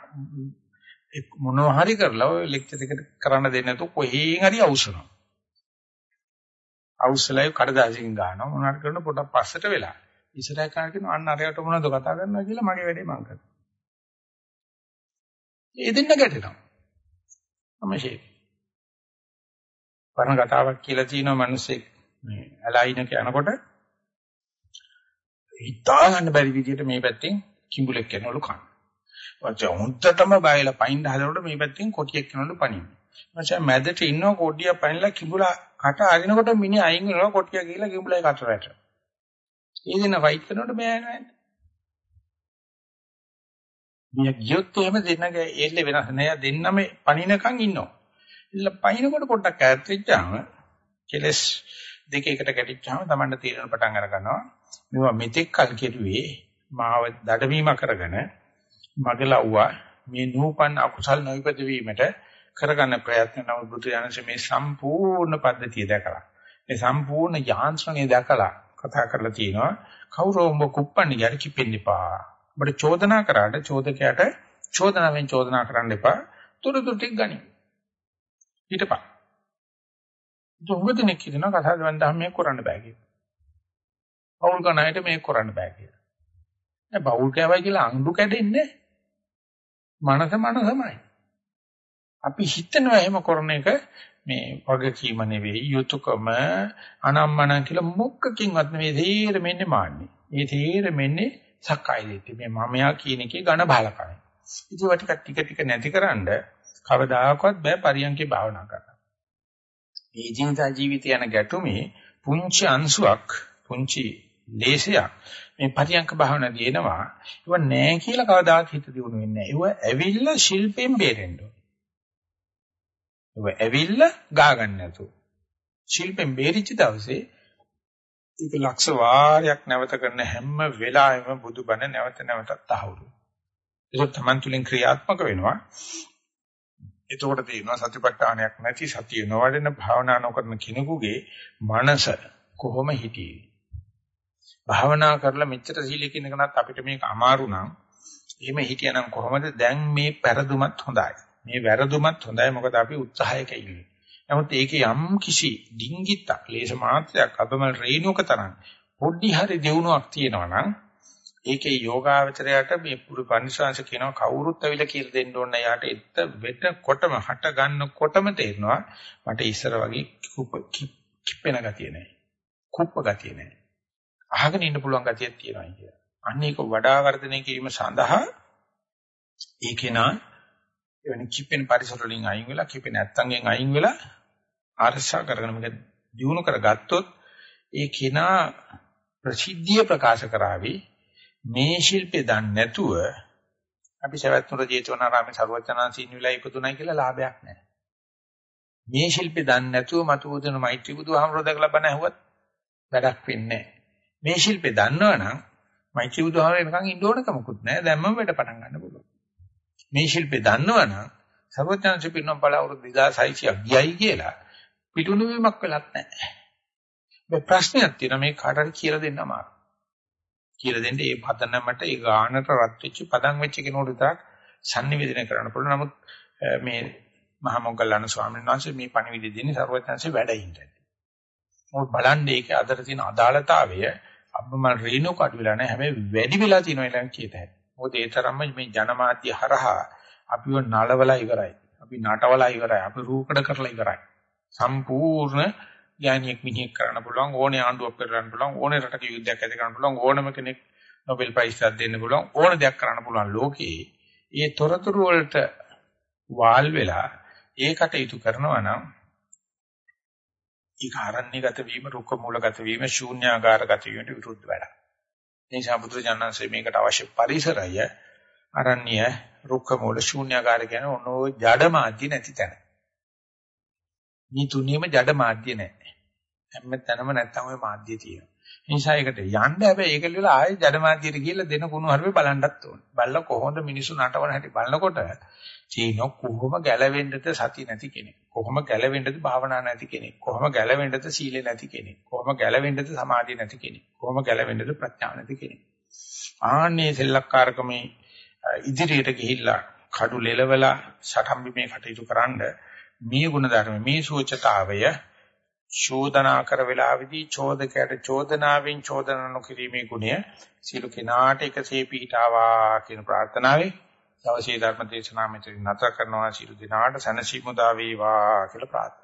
මොනවා හරි කරලා ඔය ලෙක්චර් එකට කරන්න දෙන්නේ නැතුව කොහෙන් හරි අවශ්‍යනවා. අවශ්‍යලයි කඩදාසියෙන් ගන්නවා මොනවාට කරන පොඩක් පස්සට වෙලා. ඉස්සරහ කරන කියනවා අන්න අරයට මොනවද කතා කරනවා කියලා මගේ වැඩේ මම කරනවා. ඒ දෙන්න ගැටෙනවා. අමශේ. පරණ කතාවක් කියලා තියෙනවා මිනිස්සෙක් මේ ඇලයිනක යනකොට හිතා ගන්න බැරි විදිහට මේ පැත්තෙන් කිඹුලෙක් යනවලු කන. වච හොන්ටටම බයලා පයින් හදනකොට මේ පැත්තෙන් කොටියක් යනවලු පණින්නේ. මචං මැදට ඉන්නව කොඩිය පයින්ලා කිඹුලා කට අරිනකොට මිනිහ අයින් වෙනවා කොටිය ගිහලා කිඹුලයි කට රැට. ඒ දින ෆයිට් කරනකොට බෑ නෑ. මිය ගියොත් එහෙම දෙන්නගේ එල්ලේ වෙනස් නෑ දෙන්නම පණිනකන් ඉන්නවා. ඉල්ල පයින්කොට පොඩ්ඩක් ඈත් වෙච්චාම කෙලස් දෙක එකට ගැටිච්චාම Tamanne තීරණ පටන් අර ගන්නවා. මේවා මෙතෙක් කල් කෙරුවේ මාව දඩවීම කරගෙන මගලව්වා මේ නූපන් අකුසල් නොයිපද වීමට කරගන්න ප්‍රයත්න නම් බුදු දහමේ මේ සම්පූර්ණ පද්ධතිය දැකලා මේ සම්පූර්ණ යාන්ත්‍රණය දැකලා කතා කරලා තියෙනවා කවුරුඹ කුප්පන්නේ යරි කිපෙන්න එපා. ඔබට චෝදනා කරාට චෝදකයාට චෝදනාවෙන් චෝදනා කරන්න එපා. තුරුතු ටික ගනි. ඊටපස්සේ දුඟදිනේ කියනවා කතා දෙවන් මේ කරන්න බෑ කියලා. පෞල් කණයට මේක කරන්න බෑ කියලා. දැන් පෞල් කෑවයි කියලා අඟු කැඩෙන්නේ මනස මනසමයි. අපි හිතනවා එහෙම කරන එක මේ වගකීම නෙවෙයි යුතුයකම අනම්මන කියලා මොකකින්වත් නෙවෙයි තීරෙ මෙන්නේ මාන්නේ. මේ තීරෙ මෙන්නේ සක්කාය දිට්ඨිය. මේ මමයා කියන එකේ ඝන බාලකයි. ඉතින් වට ටික ටික නැතිකරන්න කවදාකවත් බෑ පරියන්කේ භාවනා කරන්න. මේ ජීවිත ජීවිතය යන ගැටුමේ පුංචි අංශුවක් පුංචි දේශයක් මේ පරියන්ක භාවනා දිනනවා. ඒව නෑ කියලා කවදාවත් හිත දියුණු වෙන්නේ නෑ. ඒව ඇවිල්ලා ශිල්පෙන් බේරෙන්න ඕන. ඒව ඇවිල්ලා ගා ගන්න නැතුව. ශිල්පෙන් බේරිච්ච දවසේ ඒක ලක්ෂ වාරයක් නැවත කරන හැම වෙලාවෙම බුදුබණ නැවත නැවතත් අහුරු. ඒක තමන් තුලින් ක්‍රියාත්මක වෙනවා. එතකොට තේරෙනවා සතිපට්ඨානයක් නැති සතිය නොවැඩෙන භාවනා නොකරන කෙනෙකුගේ මනස කොහොම හිටියේ. භාවනා කරලා මෙච්චර සීලයක ඉන්නකනත් අපිට මේක අමාරු නම් එහෙම හිටියනම් කොහොමද දැන් මේ පෙරදුමත් හොඳයි. මේ වැරදුමත් හොඳයි මොකද අපි උත්සාහයක ඉන්නේ. නමුත් ඒකේ යම් කිසි ඩිංගිත්තක්, ලේස මාත්‍රයක් අපමණ රේණුක තරම් පොඩි හරි දියුණුවක් තියෙනවා නම් ඒකේ යෝගාවචරයට මේ පුරු පරිශාංශ කියනවා කවුරුත් ඇවිල්ලා කියලා දෙන්න ඕන යාට එත්ත වෙටකොටම හට ගන්නකොටම තේරෙනවා මට ඉස්සර වගේ කිප්පෙන ගතිය නැහැ. කුප්ප ගතිය නැහැ. අහගෙන ඉන්න පුළුවන් ගතියක් තියෙනවා කියලා. අන්න ඒක වඩා වර්ධනය කිරීම සඳහා ඒකේ නා එවැනි කිපෙන පරිසර වලින් අයින් වෙලා කිපෙන නැත්තන්ගෙන් අයින් වෙලා ආරක්ෂා කරගෙන මේක දිනු කරගත්තොත් ඒ කෙනා ප්‍රසිද්ධිය ප්‍රකාශ කරાવી මේ ශිල්පේ දන්නේ නැතුව අපි සවැත්නුර ජේතවනාරාමේ ਸਰවඥාන්සීන් විලා ඉපදුණයි කියලා ලාභයක් නැහැ. මේ ශිල්පේ දන්නේ නැතුව මතු බුදුන මෛත්‍රී බුදුහාමරෝ දැකලා බණ ඇහුවත් වැඩක් වෙන්නේ නැහැ. මේ ශිල්පේ දන්නවනම් මෛත්‍රී බුදුහාමරේ නිකන් ඉන්න ඕනකමකුත් නැහැ. දැම්මම වැඩ පටන් ගන්න පුළුවන්. මේ ශිල්පේ දන්නවනම් සර්වඥාන්සේ පින්නම් බල අවුරුදු 2600ක් ගියයි කියලා පිටුණු වීමක් වෙලත් නැහැ. මේ ප්‍රශ්නයක් තියෙනවා මේ කාටද කියලා දෙන්න අමාරුයි. කියලා දෙන්න ඒ පදනමට ඒ ගානට රත් වෙච්ච පදන් වෙච්ච කෙනෙකුට විතරක් sannivedana කරන්න පුළුවන්. නමුත් මේ මහා මොග්ගල්ලාන ස්වාමීන් වහන්සේ මේ පණිවිඩය දෙන්නේ සර්වඥාන්සේ වැඩින්ට. මොකද බලන්නේ ඒකේ අතර තියෙන අදාළතාවය අබ්බමල් රේණු කඩ වෙලා නැහැ. හැබැයි වැඩි වෙලා තියෙනවා කියලා කියත හැකියි. මොකද ඒ තරම්ම මේ ජනමාධ්‍ය හරහා අපිව නලවලා ඉවරයි. අපි නටවලා ඉවරයි. අපි රූකඩ කරලා ඉවරයි. සම්පූර්ණ ඥානියෙක් මිනිහෙක් කරන්න පුළුවන් ඕනේ ආණ්ඩුවක් කරන්න පුළුවන් ඕනේ රටක යුද්ධයක් ඇති කරන්න පුළුවන් ඕනම කෙනෙක් නොබෙල් ප්‍රයිස් එකක් දෙන්න පුළුවන් ඕන දෙයක් කරන්න පුළුවන් ලෝකේ ඒ තොරතුරු වලට වාල් වෙලා ඒකට ඊතු කරනවා නම් ඒක ආරණ්‍යගත වීම රුක්ක මූලගත වීම ශූන්‍යාකාරගත වීමට විරුද්ධ වැඩක්. ඒ නිසා බුදුරජාණන්සේ මේකට අවශ්‍ය පරිසරය අරණ්‍ය රුක්ක මූල ශූන්‍යකාර කියන ඔනෝ ජඩ මාධ්‍ය නැති තැන. මේ තුනේම ජඩ මාධ්‍ය නැහැ. හැම තැනම නැත්තම් ওই මාධ්‍ය තියෙනවා. ඒ නිසා ඒකට යන්න හැබැයි ඒක ලියලා ආයෙ ජඩ මාධ්‍යයට ගිහිල්ලා දෙන කුණු හරුවේ බලන්නත් ඕනේ. බලලා කොහොමද මිනිස්සු නටවන හැටි බලනකොට චීනෝ කොහොම ගැලවෙන්නද සති නැති කෙනෙක්. කොහොම ගැලවෙන්නද භාවනා නැති කෙනෙක්. කොහොම ගැලවෙන්නද සීල නැති කෙනෙක්. කොහොම ගැලවෙන්නද සමාධිය නැති කෙනෙක්. කොහොම ගැලවෙන්නද ප්‍රඥාව නැති කෙනෙක්. ආන්නේ සෙල්ලක්කාරකමේ ඉදිරියට ගිහිල්ලා කඩු ලෙලවලා සටම්බිමේ කටයුතු කරන්න මේ ගුණ ධර්ම මේ සූචතාවය චෝදනා කර වේලාවේදී චෝදකයට චෝදනාවෙන් චෝදනා නොකිරීමේ ගුණය සියලු කෙනාට එකසේ පිහිටාවා කියන ප්‍රාර්ථනාවයි දවසේ ධර්ම දේශනාව මෙතන නතර කරනවා. සියලු දිනාට සනසිමුදා වේවා කියලා ප්‍රාර්ථනා